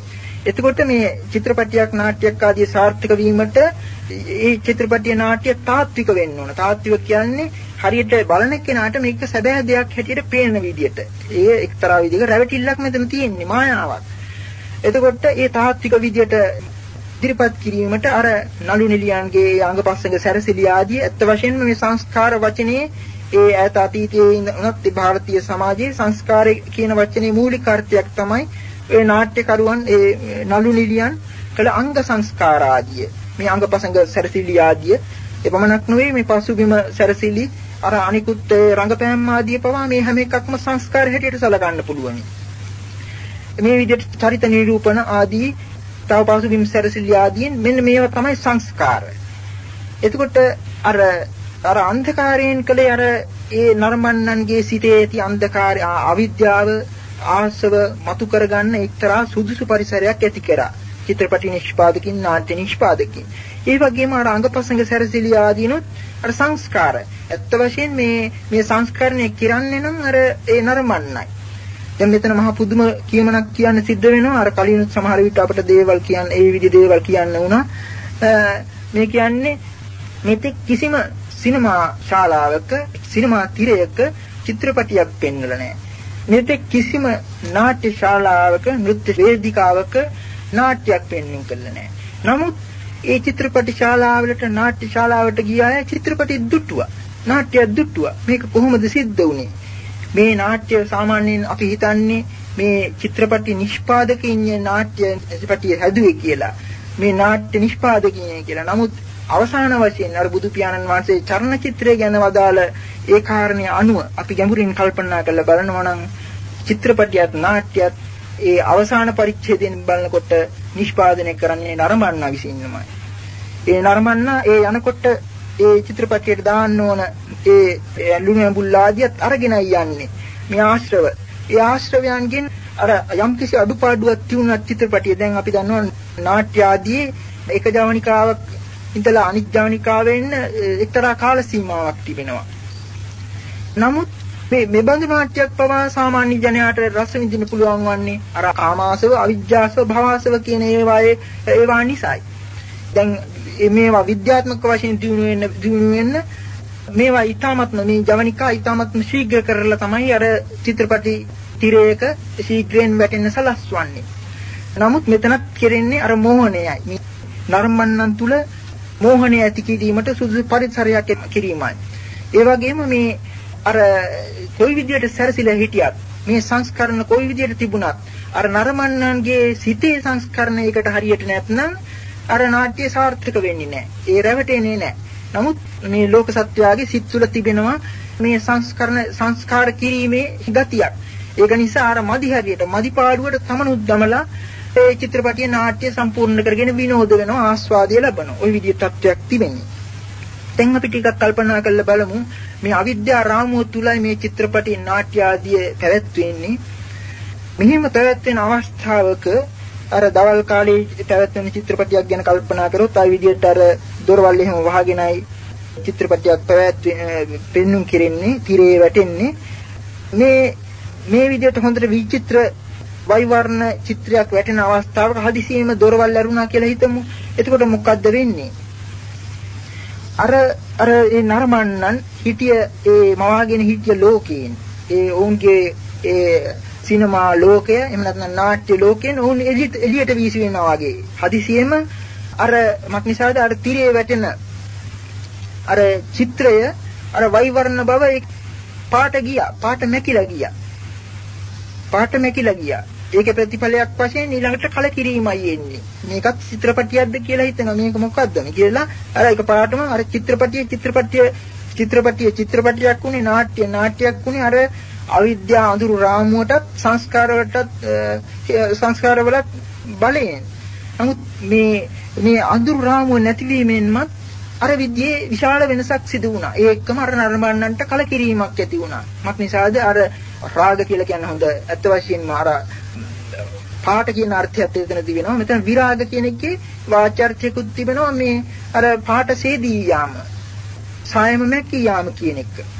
එතකොට මේ චිත්‍රපටයක් නාට්‍යයක් ආදී සාර්ථක වීමට ඒ චිත්‍රපටිය නාට්‍ය තාත්වික වෙන්න ඕන. තාත්වික කියන්නේ හරියට බලන කෙනාට මේක සැබෑ දෙයක් හැටියට පේන විදියට. ඒ එක්තරා විදිහක රැවටිල්ලක් මෙතන තියෙන්නේ මායාවක්. එතකොට ඒ තාත්වික විදියට ඉදිරිපත් කිරීමට අර නළු නිලියන්ගේ අංගපස්සංග සැරසිලි ආදී ඇත්ත වශයෙන්ම මේ සංස්කාර වචනේ ඒ ඈත අතීතයේ ඉන්නත් ಭಾರತೀಯ සමාජයේ සංස්කාරය කියන වචනේ මූලික අර්ථයක් තමයි ඒ නාට්‍යකරුවන් ඒ නළු නිලියන් කළ අංග සංස්කාර ආදිය මේ අංගපසංග සැරසිලි ආදිය එපමණක් නෙවෙයි මේ පසුබිම සැරසිලි අර අනිකුත් රංගපෑම් ආදී පවා මේ හැම එකක්ම සංස්කාර හැටියට සලකන්න පුළුවන්. මේ විදිහට චරිත නිරූපණ ආදී තව පසුබිම් සැරසිලි ආදීන් මෙන්න මේවා තමයි සංස්කාර. එතකොට අර අර අන්ධකාරයෙන් කලේ අර ඒ නර්මන්නන්ගේ සිතේ ඇති අන්ධකාරය අවිද්‍යාව ආසව මතු කරගන්න එක්තරා සුදුසු පරිසරයක් ඇති කරා. චිත්‍රපටි නිෂ්පාදකින් නාට්‍ය නිෂ්පාදකින්. ඒ වගේම අර අංගපසංග සැරසිලි ආදීනොත් අර සංස්කාර. ඇත්ත වශයෙන් මේ මේ සංස්කරණය කරන්නේ නම් අර ඒ නරමන්නයි. දැන් මෙතන මහා පුදුම කියමනක් කියන්න සිද්ධ වෙනවා. අර කලින් සමහර විට අපිට දේවල් කියන්න ඒ විදිහේ දේවල් කියන්න වුණා. මේ කියන්නේ මෙතෙක් කිසිම සිනමා ශාලාවක සිනමා තිරයක චිත්‍රපටියක් පෙන්වලා නැහැ. මෙතෙක් කිසිම නාට්‍ය ශාලාවක නෘත්‍ය වේදිකාවක නාට්‍යයක් පෙන්වන්න කළා නැහැ. නමුත් ඒ චිත්‍රපට ශාලාවලට නාට්‍ය ශාලාවට ගිය අය චිත්‍රපටි දුට්ටුවා. නාට්‍ය දුට්ටුවා. මේක කොහොමද සිද්ධ වුනේ? මේ නාට්‍ය සාමාන්‍යයෙන් අපි හිතන්නේ මේ චිත්‍රපටි නිෂ්පාදකින් නාට්‍ය චිත්‍රපටිය හැදුවේ කියලා. මේ නාට්‍ය නිෂ්පාදකින් කියලා. නමුත් අවසාන වශයෙන් අර බුදු පියාණන් වහන්සේ චර්ණ චිත්‍රය ගැන වදාළ ඒ කාරණේ අනුව අපි ගැඹුරින් කල්පනා කරලා බලනවා නම් චිත්‍රපටියත් නාට්‍යයත් ඒ අවසාන පරිච්ඡේදයෙන් බලනකොට නිෂ්පාදනය කරන්නේ නරඹන්නා විසින්මයි. ඒ නරඹන්නා ඒ යනකොට ඒ චිත්‍රපටියට දාන්න ඕන ඒ ලුණු ඇඹුල් ආදියත් අරගෙනයි යන්නේ. මේ ආශ්‍රව. ඒ ආශ්‍රවයන්ගෙන් අර යම්කිසි අඩුපාඩුවක් තියුණත් චිත්‍රපටිය දැන් අපි දන්නවා නාට්‍ය ආදී එක ජවනිකාවක් ඉඳලා අනිත් ජවනිකාවෙන්න එක්තරා කාල සීමාවක් තිබෙනවා. නමුත් මේ මෙබඳු නාට්‍යයක් පවා සාමාන්‍ය ජනයාට රස විඳින්න පුළුවන් වන්නේ අර කාමාසව, අවිජ්ජාසව, භවසව කියන ඒවායේ ඒවා නිසායි. දැන් මේවා විද්‍යාත්මක වශයෙන් දිනු වෙන්න දිනු වෙන්න මේවා ඊ타මත්ම මේ ජවනිකා ඊ타මත්ම ශීඝ්‍ර කරලා තමයි අර චිත්‍රපටි තිරයක ශීඝ්‍රයෙන් වැටෙන්න සලස්වන්නේ. නමුත් මෙතනත් කෙරෙන්නේ අර මෝහණයයි. මේ නර්මන්නන් තුල මෝහණය ඇති කිරීමට සුදුසු පරිසරයක් කිරීමයි. ඒ වගේම මේ අර කොයි විදියට සැරසිලා හිටියත් මේ සංස්කරණ කොයි විදියට තිබුණත් අර නරමන්නන්ගේ සිතේ සංස්කරණයකට හරියට නැත්නම් අර නාට්‍ය සාර්ථක වෙන්නේ නැහැ. ඒ රැවටෙන්නේ නැහැ. නමුත් මේ ලෝක සත්‍යයේ සිත් තුළ තිබෙනවා මේ සංස්කරණ සංස්කාර කිරීමේ ගතියක්. ඒක නිසා අර මදි හරියට මදි පාඩුවට තමනුත් දමලා ඒ චිත්‍රපටිය නාට්‍ය සම්පූර්ණ කරගෙන විනෝද වෙනවා ආස්වාදය ලබනවා. ওই විදිහට තත්වයක් තිබෙන්නේ. දැන් අපි ටිකක් කල්පනා කරලා බලමු මේ අවිද්‍යා රාමුව තුලයි මේ චිත්‍රපටි නාට්‍ය ආදී පැවැත්වෙන්නේ. මෙහිම පැවැත්වෙන අවස්ථාවක අර දවල් කාලේ පැවැත්වෙන චිත්‍රපටියක් ගැන කල්පනා කරොත් ආයි විදිහට අර දොරවල් එහෙම වහගෙනයි චිත්‍රපටියක් පැවැත්වෙන්නේ පෙන්눔 කෙරෙන්නේ තිරේ වැටෙන්නේ මේ මේ විදිහට හොඳට විචිත්‍ර වෛවර්ණ චිත්‍රයක් වැටෙන අවස්ථාවක හදිසියෙම දොරවල් ඇරුණා කියලා හිතමු. එතකොට මොකද්ද වෙන්නේ? අර අර ඒ නරමන්නන් හිටිය ඒ මවාගෙන හිටිය ලෝකයෙන් ඒ ඔවුන්ගේ ඒ සිනමා ලෝකය එහෙම නැත්නම් නාට්‍ය ලෝකයෙන් ඔවුන් එළියට එළියට වීසි වෙනවා වගේ. හදිසියෙම අර මක්නිසාද අර තිරේ වැටෙන අර චිත්‍රය අර වෛවර්ණ බව පාට ගියා. පාට මැකිලා ගියා. පාට මැකිලා ගියා. ඒකේ ප්‍රතිඵලයක් වශයෙන් ඊළඟට කලකිරීමයි එන්නේ. මේකත් චිත්‍රපටියක්ද කියලා හිතනවා. මේක මොකක්ද කියලා අර එක පාටම අර චිත්‍රපටිය චිත්‍රපටිය චිත්‍රපටිය චිත්‍රපටියක් උනේ නාට්‍ය නාට්‍යයක් උනේ අර අවිද්‍යා අඳුරු රාමුවටත් සංස්කාරවලටත් සංස්කාරවලත් බලයෙන්. නමුත් මේ මේ අඳුරු රාමුව නැතිවීමෙන්මත් අර විද්‍යාවේ විශාල වෙනසක් සිදු වුණා. ඒ එක්කම අර නරඹන්නන්ට කලකිරීමක් ඇති වුණා. මක් නිසාද අර රාග කියලා කියන්නේ හොඳ ඇත්ත වශයෙන්ම අර පාට කියන අර්ථයත් එතන තිබෙනවා. මෙතන විරාග කියන එකේ වාචාර්ථයකුත් තිබෙනවා මේ අර පාට සේදී යාම. සායම මැකී යාම කියන එක.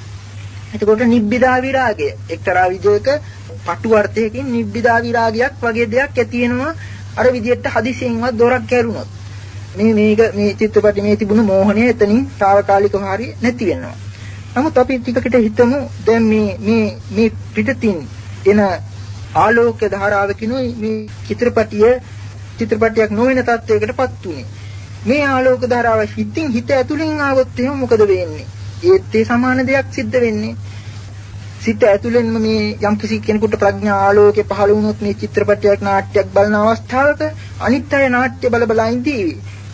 එතකොට නිබ්බිදා විරාගය එක්තරා විදිහක පටු අර්ථයකින් නිබ්බිදා විරාගයක් වගේ දෙයක් ඇති වෙනවා අර විදිහට හදිසියෙන්වත් දොරක් කැරුණොත්. මේ මේක මේ චිත්‍රපටි මේ තිබුණු මෝහණය එතනින් తాවකාලිකව හරි නැති වෙනවා. නමුත් අපි ටිකකට හිතමු දැන් මේ මේ මේ පිටතින් එන ආලෝක ධාරාවකිනුයි මේ චිත්‍රපටිය චිත්‍රපටියක් නොවන තත්වයකටපත් උනේ. මේ ආලෝක ධාරාව හිතින් හිත ඇතුලෙන් ආවොත් එහෙම මොකද වෙන්නේ? ඒත් ඒ සමාන දෙයක් සිද්ධ වෙන්නේ. සිත ඇතුලෙන්ම මේ යම්කිසි කෙනෙකුට ප්‍රඥා ආලෝකේ පහළ වුණොත් මේ චිත්‍රපටයක් නාට්‍යයක් බලන අවස්ථාවක අනිත් අය නාට්‍ය බල බල ඉඳී.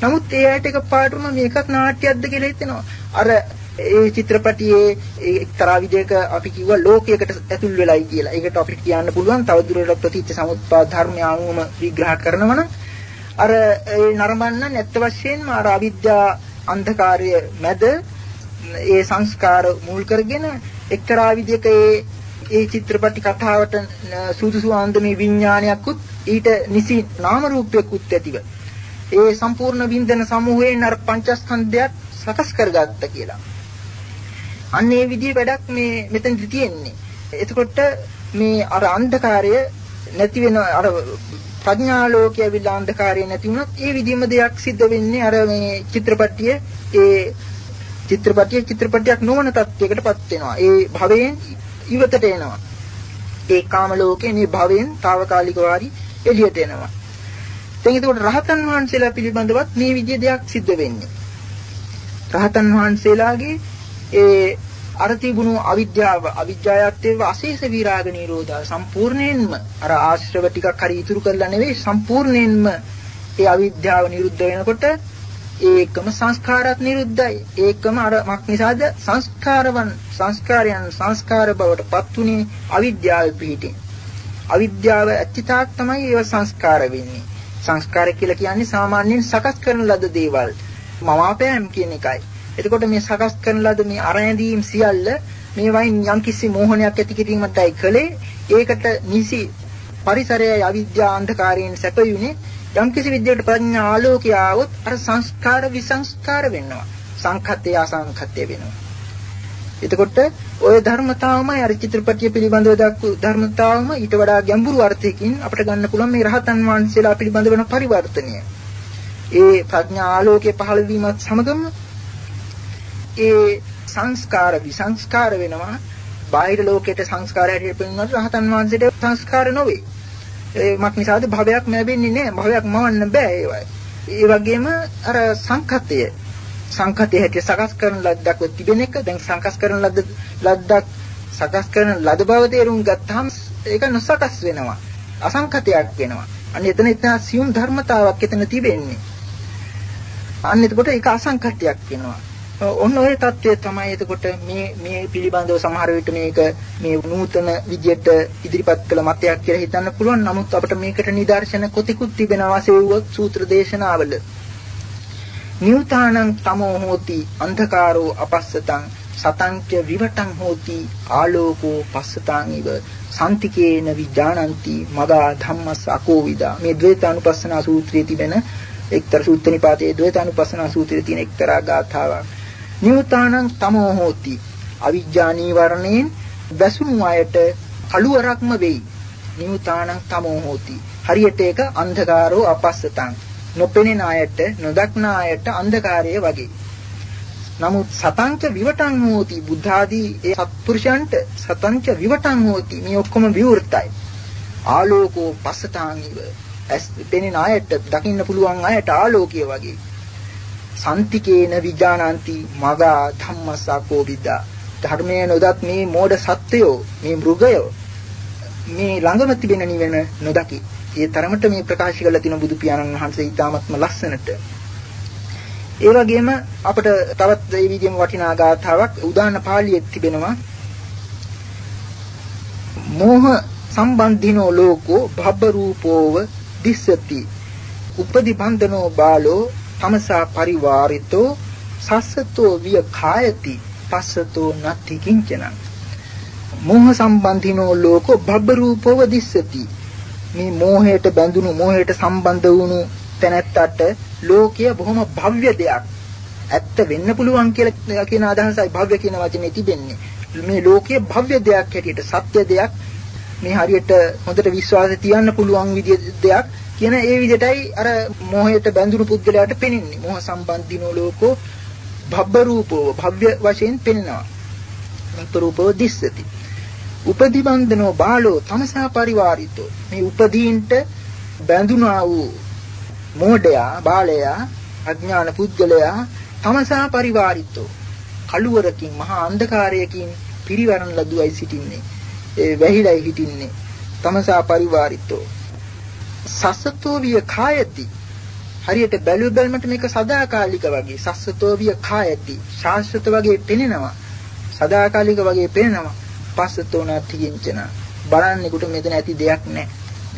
නමුත් ඒ ඇයට එකපාරටම මේකත් නාට්‍යයක්ද කියලා හිතෙනවා. අර ඒ චිත්‍රපටියේ එක්තරා විදිහක අපි කිව්වා ලෝකයකට ඇතුල් වෙලයි කියලා. ඒකට අපිට කියන්න පුළුවන් තවදුරටත් ප්‍රතිච්ඡ සමුප්පාද ධර්මය අනුවම විග්‍රහ කරනවනම් අර ඒ නරඹන්න නැත්ත වශයෙන්ම අර අවිද්‍යා අන්ධකාරය මැද ඒ සංස්කාර මුල් කරගෙන එක්තරා විදිහක ඒ ඒ චිත්‍රපටි කතාවට සුදුසු ආන්දමේ විඥානයක්ුත් ඊට නිසි නාම රූපයක්ුත් ඇතිව ඒ සම්පූර්ණ වින්දන සමූහයෙන් අර පංචස්කන්ධයක් සකස් කරගත්ත කියලා. අන්න ඒ විදිහේ වැඩක් මේ මෙතනදි තියෙන්නේ. එතකොට මේ අර අන්ධකාරය නැති වෙන අර ප්‍රඥා ලෝකයේ ඇවිල්ලා අන්ධකාරය නැති වුණොත් ඒ විදිහම දෙයක් සිද්ධ වෙන්නේ අර මේ චිත්‍රපටිය ඒ චිත්‍රපටිය චිත්‍රපටියක් නොවන තත්යකටපත් වෙනවා. ඒ භවයෙන් ඉවතට එනවා. ඒ කාම ලෝකේ මේ භවයෙන් తాවකාලිකව හරි එළියට එනවා. දැන් ඒකට රහතන් වහන්සේලා පිළිබඳවත් මේ විදිහේ දෙයක් සිද්ධ වෙන්නේ. රහතන් වහන්සේලාගේ ඒ අර තිබුණු අවිද්‍යාව අවිජ්ජායත්තේව අශේෂ විරාග නිරෝධා සම්පූර්ණයෙන්ම අර ආශ්‍රව ටිකක් හරි ඉතුරු කරලා නෙවෙයි සම්පූර්ණයෙන්ම ඒ අවිද්‍යාව නිරුද්ධ වෙනකොට ඒකම සංස්කාරات නිරුද්ධයි ඒකම අර මක් නිසාද සංස්කාරවන් සංස්කාරයන් සංස්කාර බවට පත් උනේ අවිද්‍යාව පිහිටින් අවිද්‍යාව ඇතිතාක් තමයි ඒව සංස්කාර වෙන්නේ. සංස්කාර කියලා කියන්නේ සාමාන්‍යයෙන් සකස් කරන ලද දේවල්. මවාපෑම් කියන එකයි. එතකොට මේ සකස් කරන ලද මේ අරැඳීම් සියල්ල මේ වයින් යම්කිසි මෝහනයක් ඇති කිරීමටයි කලේ. ඒකට නිසි පරිසරයේ අවිද්‍යා අන්ධකාරයෙන් සැපයුනේ යම්කිසි විද්‍යාවට ප්‍රඥා ආලෝකය આવොත් අර සංස්කාර විසංස්කාර වෙනවා. සංඛතය අසංඛතය වෙනවා. එතකොට ওই ධර්මතාවමයි අර චිත්‍රපටිය පිළිබඳව දක්වපු ධර්මතාවම ඊට වඩා ගැඹුරු අර්ථයකින් අපිට ගන්න පුළුවන් මේ රහතන් වහන්සේලා පිළිබඳ වෙන පරිවර්තනය. ඒ ප්‍රඥා ආලෝකයේ පහළ වීමත් සමගම ඒ සංස්කාර විසංස්කාර වෙනවා බාහිර ලෝකයට සංස්කාරයට පෙන්වන රහතන් වහන්සේට සංස්කාර නොවේ ඒමක් නිසාද භවයක් ලැබෙන්නේ නැහැ. භවයක් මවන්න බෑ ඒවයි. ඒ වගේම අර සංකතය සංකතය හැටිය සකස් කරන ලද්දක් තිබෙන එක. දැන් සංකස් කරන ලද්ද ලද්දක් සකස් කරන ලද බව තේරුම් ගත්තාම ඒක නොසකස් වෙනවා. අසංකතයක් වෙනවා. අන්න එතන එතන සියුම් ධර්මතාවක් එතන තිබෙන්නේ. අන්න එතකොට ඒක අසංකතයක් වෙනවා. ඔන්න ඔය தත්ත්වය තමයි එතකොට මේ මේ පිළිබඳව සමහර විට මේක මේ නූතන විදියට ඉදිරිපත් කළ මතයක් කියලා හිතන්න පුළුවන්. නමුත් අපිට මේකට නිදර්ශන කොතිකුත් තිබෙනවා සේවුවත් සූත්‍ර දේශනාවල. නියුතානං තමෝ හෝති අන්ධකාරෝ අපස්සතං සතංච විවටං හෝති ආලෝකෝ පස්සතං ඉව සම්තිකේන විඥානಂತಿ මගා ධම්මස් අකෝවිදා මේ ද්වේතානුපස්සනා සූත්‍රයේ තිබෙන එක්තර සූත්‍ර නිපාතයේ ද්වේතානුපස්සනා සූත්‍රයේ තියෙන එක්තරා ගාථාවක්. නියුතානං තමෝ හෝති. අවිජ්ජා නීවරණයෙන් වැසුණු අයට කළුවරක්ම වෙයි. නියුතානං තමෝ හෝති. හරියට ඒක අන්ධකාරෝ අපස්සතං. නොපෙනෙන අයට නොදක්නා අයට අන්ධකාරය වගේ. නමුත් සතංච විවටං හෝති. බුද්ධ ආදී ඒ සත්පුරුෂයන්ට සතංච විවටං හෝති. මේ ඔක්කොම විවෘතයි. ආලෝකෝ පස්සතාංගිව. ඇස් පෙනෙන අයට දකින්න පුළුවන් අයට ආලෝකය වගේ. සන්තිකේන විජානಂತಿ මගා ධම්මසකෝ විදා ධර්මයේ නොදත් මේ මෝඩ සත්වයෝ මේ මෘගයෝ මේ ළඟම තිබෙන නිවන නොදකි ඒ තරමට මේ ප්‍රකාශ කරලා තියෙන බුදු පියාණන් වහන්සේ ඊටාත්ම ලස්සනට. ඒ වගේම අපිට තවත් මේ විදිහම වටිනා ගාථාවක් උදාන පාළියේ තිබෙනවා. මෝහ සම්බන්ධිනෝ ලෝකෝ භබ්බ රූපෝව දිස්සති. උපදි බන්ධනෝ බාලෝ තමසා පරිවාරිතෝ සස්සතෝ විය කායති පස්සතෝ නත්ති කිංචන. මෝහ සම්බන්ධිනෝ ලෝකෝ භබ්බ රූපෝව දිස්සති. මේ මෝහයට බැඳුණු මෝහයට සම්බන්ධ වුණු තැනැත්තට ලෝකය බොහොම භව්‍ය දෙයක්. ඇත්ත වෙන්න පුළුවන් කියලා කියන අදහසයි භව්‍ය කියන වචනේ තිබෙන්නේ. මේ ලෝකයේ භව්‍ය දෙයක් හැටියට සත්‍ය දෙයක් මේ හරියට හොඳට විශ්වාසය තියන්න පුළුවන් විදිය දෙයක් කියන ඒ විදිහටයි අර මෝහයට බැඳුණු පුද්ගලයාට පෙනෙන්නේ. මෝහ සම්බන්ධිනෝ ලෝකෝ භබ්බ රූපෝ භව්‍ය වශයෙන් පෙනෙනවා. භබ්බ රූපෝ දිස්සති. උපදිබන්ධනෝ බාලෝ තමසා පරිවාරිතෝ මේ උපදීන්ට බැඳුනා වූ මෝඩයා බාලයා අඥාන පුද්ගලයා තමසා පරිවාරිතෝ කළුවරකින් මහා අන්ධකාරයකින් පිරිවරන ලදුවයි සිටින්නේ ඒ වැහිලයි හිටින්නේ තමසා පරිවාරිතෝ සස්සතෝ විය කායති හරියට බැලු බැලමට මේක සදාකාලික වගේ සස්සතෝ විය කායති ශාස්ත්‍රත වගේ පෙනෙනවා සදාකාලික වගේ පෙනෙනවා පස්සතෝ නාති කිංචන බලන්නෙකුට මෙතන ඇති දෙයක් නැහැ.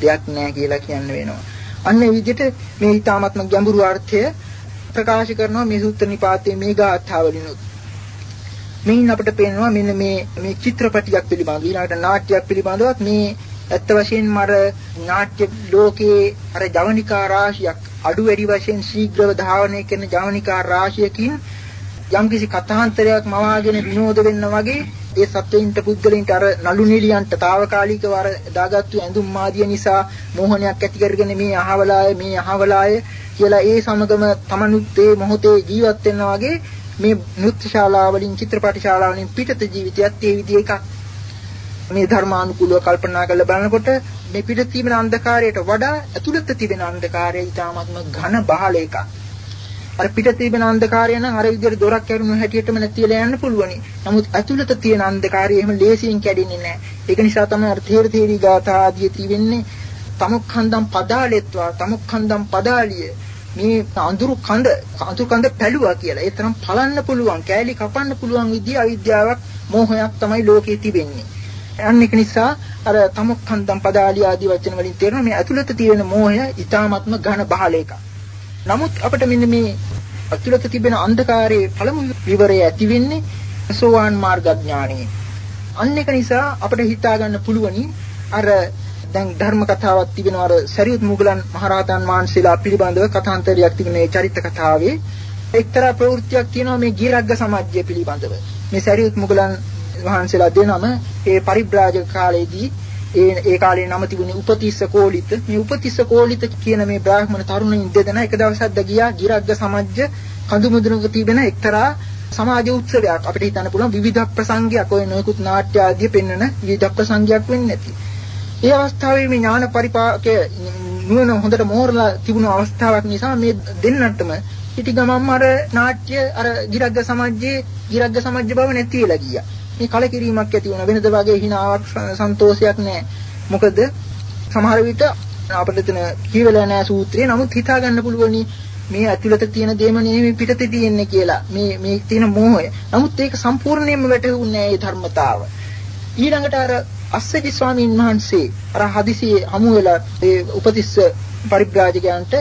දෙයක් නැහැ කියලා කියන්න වෙනවා. අන්න ඒ විදිහට මේ ඊ타ත්ම ගැඹුරු අර්ථය ප්‍රකාශ කරනවා මේ සූත්‍ර නිපාතයේ මේ ගාථාවලිනුත්. මේන් අපිට පේනවා මෙන්න මේ මේ චිත්‍රපටියක් පිළිබඳව ඊළඟට නාට්‍යයක් පිළිබඳවත් මේ ඇත්ත වශයෙන්ම අර නාට්‍ය ලෝකයේ අර ජවනිකා රාශියක් අඩු වැඩි වශයෙන් ශීඝ්‍රව ධාවනය කරන ජවනිකා රාශියකින් යම්කිසි කතාන්තරයක් මවාගෙන විනෝද වෙන්න වගේ ඒ සත්වයින්ට පුද්ගලයින්ට අර නලු නිලියන්ට తాවකාලිකව අර දාගත්තු ඇඳුම් මාදිය නිසා මෝහනයක් ඇති කරගෙන මේ අහවලාය මේ අහවලාය කියලා ඒ සමගම තමනුත් ඒ මොහොතේ ජීවත් වෙනවා වගේ මේ නෘත්‍ය ශාලාවලින් චිත්‍රපට ශාලාවලින් පිටත ජීවිතයත් ඒ විදිහ එකක් මේ ධර්මානුකූලව කල්පනා කරලා බලනකොට මේ පිට තිබෙන අන්ධකාරයට වඩා ඇතුළත තිබෙන අන්ධකාරය ඊටාත්ම ඝන බහල එකක් අර පිට තිබෙන අන්ධකාරය නම් අර විදිහට දොරක් ඇරුණු හැටියටම නැතිලා යන්න පුළුවනි. නමුත් ඇතුළත තියෙන අන්ධකාරය එහෙම ලේසියෙන් කැඩෙන්නේ නැහැ. ඒක නිසා තමයි අර තේර තේරි ගාථා ආදී තියෙන්නේ තමුක්ඛන්දම් පදාලෙත්වා තමුක්ඛන්දම් පදාලිය මේ අඳුරු කඳ අඳුරු කඳ පැලුවා කියලා. ඒ තරම් පලන්න පුළුවන්, කෑලි කපන්න පුළුවන් විදිය අවිද්‍යාවක්, මෝහයක් තමයි ලෝකේ තිබෙන්නේ. අන්න ඒක නිසා අර තමොක්ඛන්දම් පදාලිය ආදී වචන වලින් තේරෙනවා මේ ඇතුළත තියෙන මෝහය ඊ타ත්ම ඝන බහල එකක්. නමුත් අපිට මෙන්න මේ ඇතුළත තිබෙන අන්ධකාරයේ පළමු විවරය ඇති වෙන්නේ සෝවාන් මාර්ගඥානෙ. අන්න ඒක නිසා අපිට හිතා ගන්න පුළුවනි අර දැන් ධර්ම කතාවක් තිබෙනවා අර සරියුත් මුගලන් මහරහතන් වහන්සේලා පිළිබඳව කථාන්තරයක් තිබෙන මේ චරිත කතාවේ එක්තරා ප්‍රවෘත්තියක් තියෙනවා මේ ගිරග්ග සමාජය පිළිබඳව. මේ සරියුත් මුගලන් වහන්සේලා දෙනම ඒ පරිබ්‍රාජක කාලයේදී ඒ ඒ කාලේ නම තිබුණේ උපතිස්ස කෝලිත. මේ උපතිස්ස කෝලිත කියන මේ බ්‍රාහ්මණ තරුණයින් දෙදෙනා එක දවසක් ගියා ගිරග්ග සමාජය කඳු මුදුනක තිබෙන එක්තරා සමාජ උත්සවයක් අපිට හිතන්න පුළුවන් විවිධ ප්‍රසංගයක් ඔය නොයෙකුත් නාට්‍ය ආදී පෙන්වන විවිධ ප්‍රසංගයක් වෙන්නේ නැති. ඒ අවස්ථාවේ මේ ඥාන පරිපාකයේ නුවණ හොඳට මෝරලා තිබුණු අවස්ථාවක් නිසා මේ දෙන්නටම හිටි ගමම්ම අර නාට්‍ය අර ගිරග්ග සමාජයේ ගිරග්ග සමාජ බව නැති වෙලා ගියා. මේ කලකිරීමක් ඇති වුණා. වෙනද වගේ හිනාවක් සන්තෝෂයක් නැහැ. මොකද සමහර විට අපිට එතන කියවලා නැහැ සූත්‍රේ. නමුත් හිතා ගන්න පුළුවනි මේ ඇතුළත තියෙන දේම නෙමෙයි පිටතේ තියෙන්නේ කියලා. මේ මේ තියෙන මෝහය. නමුත් ඒක සම්පූර්ණයෙන්ම වැටහුන්නේ නැහැ ඒ ධර්මතාව. ඊළඟට අර අස්සජි ස්වාමීන් වහන්සේ අර හදිසියේ හමු වෙලා ඒ උපතිස්ස පරිබ්‍රාජකයන්ට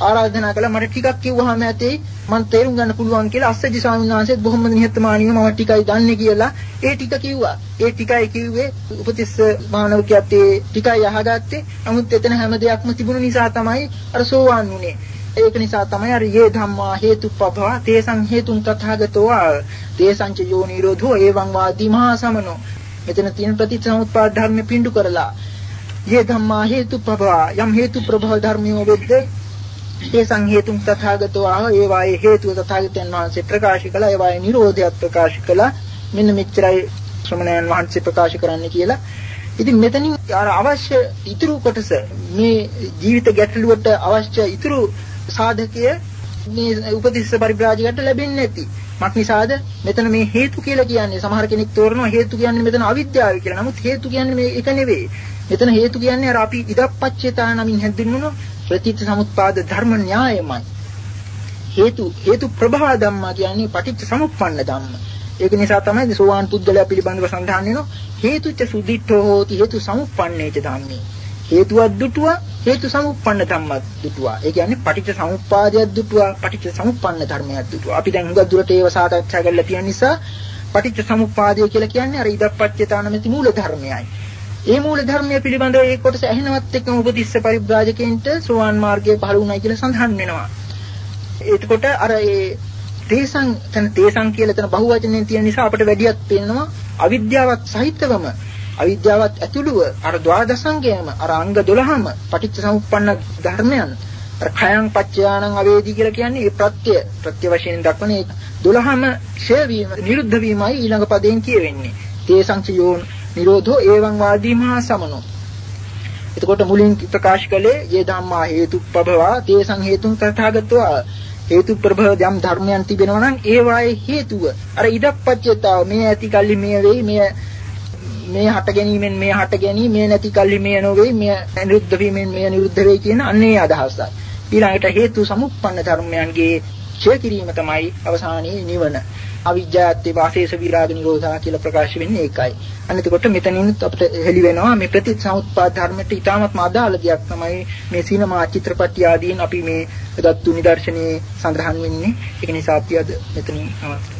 ආරාධනා කළා මට ටිකක් කිව්වහම ඇතේ මම තේරුම් ගන්න පුළුවන් කියලා අස්සජි ස්වාමීන් වහන්සේත් බොහොම නිහතමානීව මම ටිකයි දන්නේ කියලා ඒ ටික කිව්වා. ඒ ටිකයි කිව්වේ උපතිස්ස මානවකයාත් ඒ ටිකයි අහගත්තේ. නමුත් එතන හැම දෙයක්ම තිබුණු නිසා තමයි අර සෝවාන් වුනේ. ඒක නිසා තමයි අර යේ ධම්මා හේතුප්පවා තේසං හේතුන් තථාගතෝ තේසං ච යෝ නිරෝධෝ එවං වාදී මහා සමනෝ මෙතන තියෙන ප්‍රතිසමුප්පාද ධර්ම පිඬු කරලා යේ ධම්මා හේතුප්පවා යම් හේතු ප්‍රභව ධර්මියෝ වෙද්ද ඒ සංහේතුන් තථාගතෝ ආහ ඒ වායේ හේතුව තථාගතයන් වහන්සේ ප්‍රකාශ කළා ඒ වායේ නිරෝධයත් ප්‍රකාශ කළා මෙන්න මෙච්චරයි ශ්‍රමණයන් වහන්සේ ප්‍රකාශ කරන්න කියලා ඉතින් මෙතනින් අර අවශ්‍ය ඉතුරු කොටස මේ ජීවිත ගැටලුවට අවශ්‍ය ඉතුරු සාධකය මේ උපතිස්ස පරිබ්‍රාජකට ලැබෙන්නේ නැති. මක් නිසාද? මෙතන මේ හේතු කියලා කියන්නේ සමහර කෙනෙක් තෝරනවා හේතු කියන්නේ මෙතන අවිද්‍යාව කියලා. නමුත් හේතු කියන්නේ මේ එක නෙවෙයි. මෙතන හේතු කියන්නේ අර අපි ඉදප්පච්චේතා නමින් හැඳින්වුණු ප්‍රතිච්ඡ සමුප්පාද ධර්ම න්‍යායමයි. හේතු හේතු ප්‍රභා ධම්මා කියන්නේ පටිච්ච සමුප්පන්න ධම්ම. ඒක නිසා තමයි සෝවාන් පුද්ගලයා පිළිබඳව සඳහන් වෙනවා හේතුච්ච සුදිට්ඨෝ හෝති හේතු සමුප්පන්නේච ධම්මේ. හේතුවක් දුටුවා හේතු සමුප්පන්න ධම්මයක් දුටුවා. ඒ කියන්නේ පටිච්ච සමුප්පාදයක් දුටුවා පටිච්ච සමුප්පන්න ධර්මයක් දුටුවා. අපි දැන් හුඟක් දුරට ඒව සාකච්ඡා කරලා තියෙන නිසා පටිච්ච සමුප්පාදය කියලා කියන්නේ අර ඉදප්පච්චේතානමෙති මූල ධර්මයයි. ඒ මූල ධර්මය පිළිබඳව ඒ කොටස ඇහෙනවත් එක්කම උපතිස්ස පරිබ්‍රාජකයන්ට සෝවාන් මාර්ගයේ පහළ වුණයි කියලා සඳහන් වෙනවා. එතකොට අර ඒ තේසං තන තේසං කියලා තන බහුවචනයෙන් තියෙන නිසා අපිට වැඩියක් පේනවා අවිද්‍යාවත් සහිතවම. අවිද්‍යාවත් ඇතුළුව අර ද්වාදසංගයම අර අංග 12ම පටිච්ච සමුප්පන්න ධර්මයන්. අර khයං පච්චයානං අවේදී කියලා කියන්නේ ඒ ප්‍රත්‍ය ප්‍රත්‍ය වශයෙන් දක්වන ඒ 12ම ක්ෂය වීම නිරුද්ධ වීමයි ඊළඟ පදයෙන් කියවෙන්නේ. තේසං චයෝන් නිරෝධෝ එවං වාදී මහා සමනෝ. එතකොට මුලින් ප්‍රකාශ කළේ යේ ධම්මා හේතුප්පභවා තේසං හේතුන් තථාගතෝ හේතු ප්‍රභව යම් ධර්මයන් තිබෙනවා නම් ඒ වායේ හේතුව. අර ඉදප්පච්චේතාව මේ ඇති කල්ලි මේ වෙයි මේ මේ හට ගැනීමෙන් මේ හට ගැනීම මේ නැති කල්ලි මේ නොවේ මේ නිරුද්ධ වීමෙන් මේ නිරුද්ධ වෙයි කියන අන්නේ අදහසයි. ඊළඟට හේතු සමුප්පන්න ධර්මයන්ගේ ඡය කිරීම තමයි අවසානයේ නිවන. අවිජ්ජාත්ති වාසේස විරාග නිරෝධා කියලා ප්‍රකාශ වෙන්නේ ඒකයි. අන්න එතකොට මෙතනින් අපිට හෙළි වෙනවා මේ ප්‍රතිසමුප්පාද ධර්මයට ඊටාත්ම අදාළ දෙයක් තමයි මේ සිනමා චිත්‍රපටි ආදීන් අපි මේ ගත්තු නිදර්ශනයේ සඳහන් වෙන්නේ. ඒක නිසා අපි අද මෙතනින් අවස්ථාව.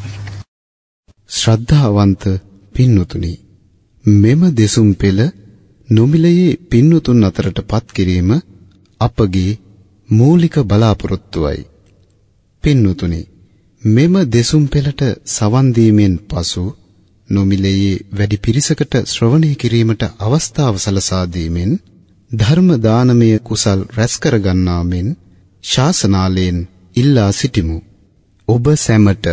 ශ්‍රද්ධාවන්ත පින්වතුනි මෙම දෙසුම් පෙළ නොමිලයේ පින්වතුන් අතරටපත් කිරීම අපගේ මූලික බලාපොරොත්තුවයි. පින්වතුනි මෙම දෙසුම් පෙළට සවන් දීමෙන් පසු නොමිලයේ වැඩි පිරිසකට ශ්‍රවණය කිරීමට අවස්ථාව සලසා දීමෙන් ධර්ම දානමය කුසල් රැස් කර ගන්නා මෙන් ශාසනාලයෙන් ඉල්ලා සිටිමු. ඔබ සැමට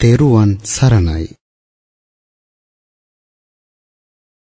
තෙරුවන් සරණයි.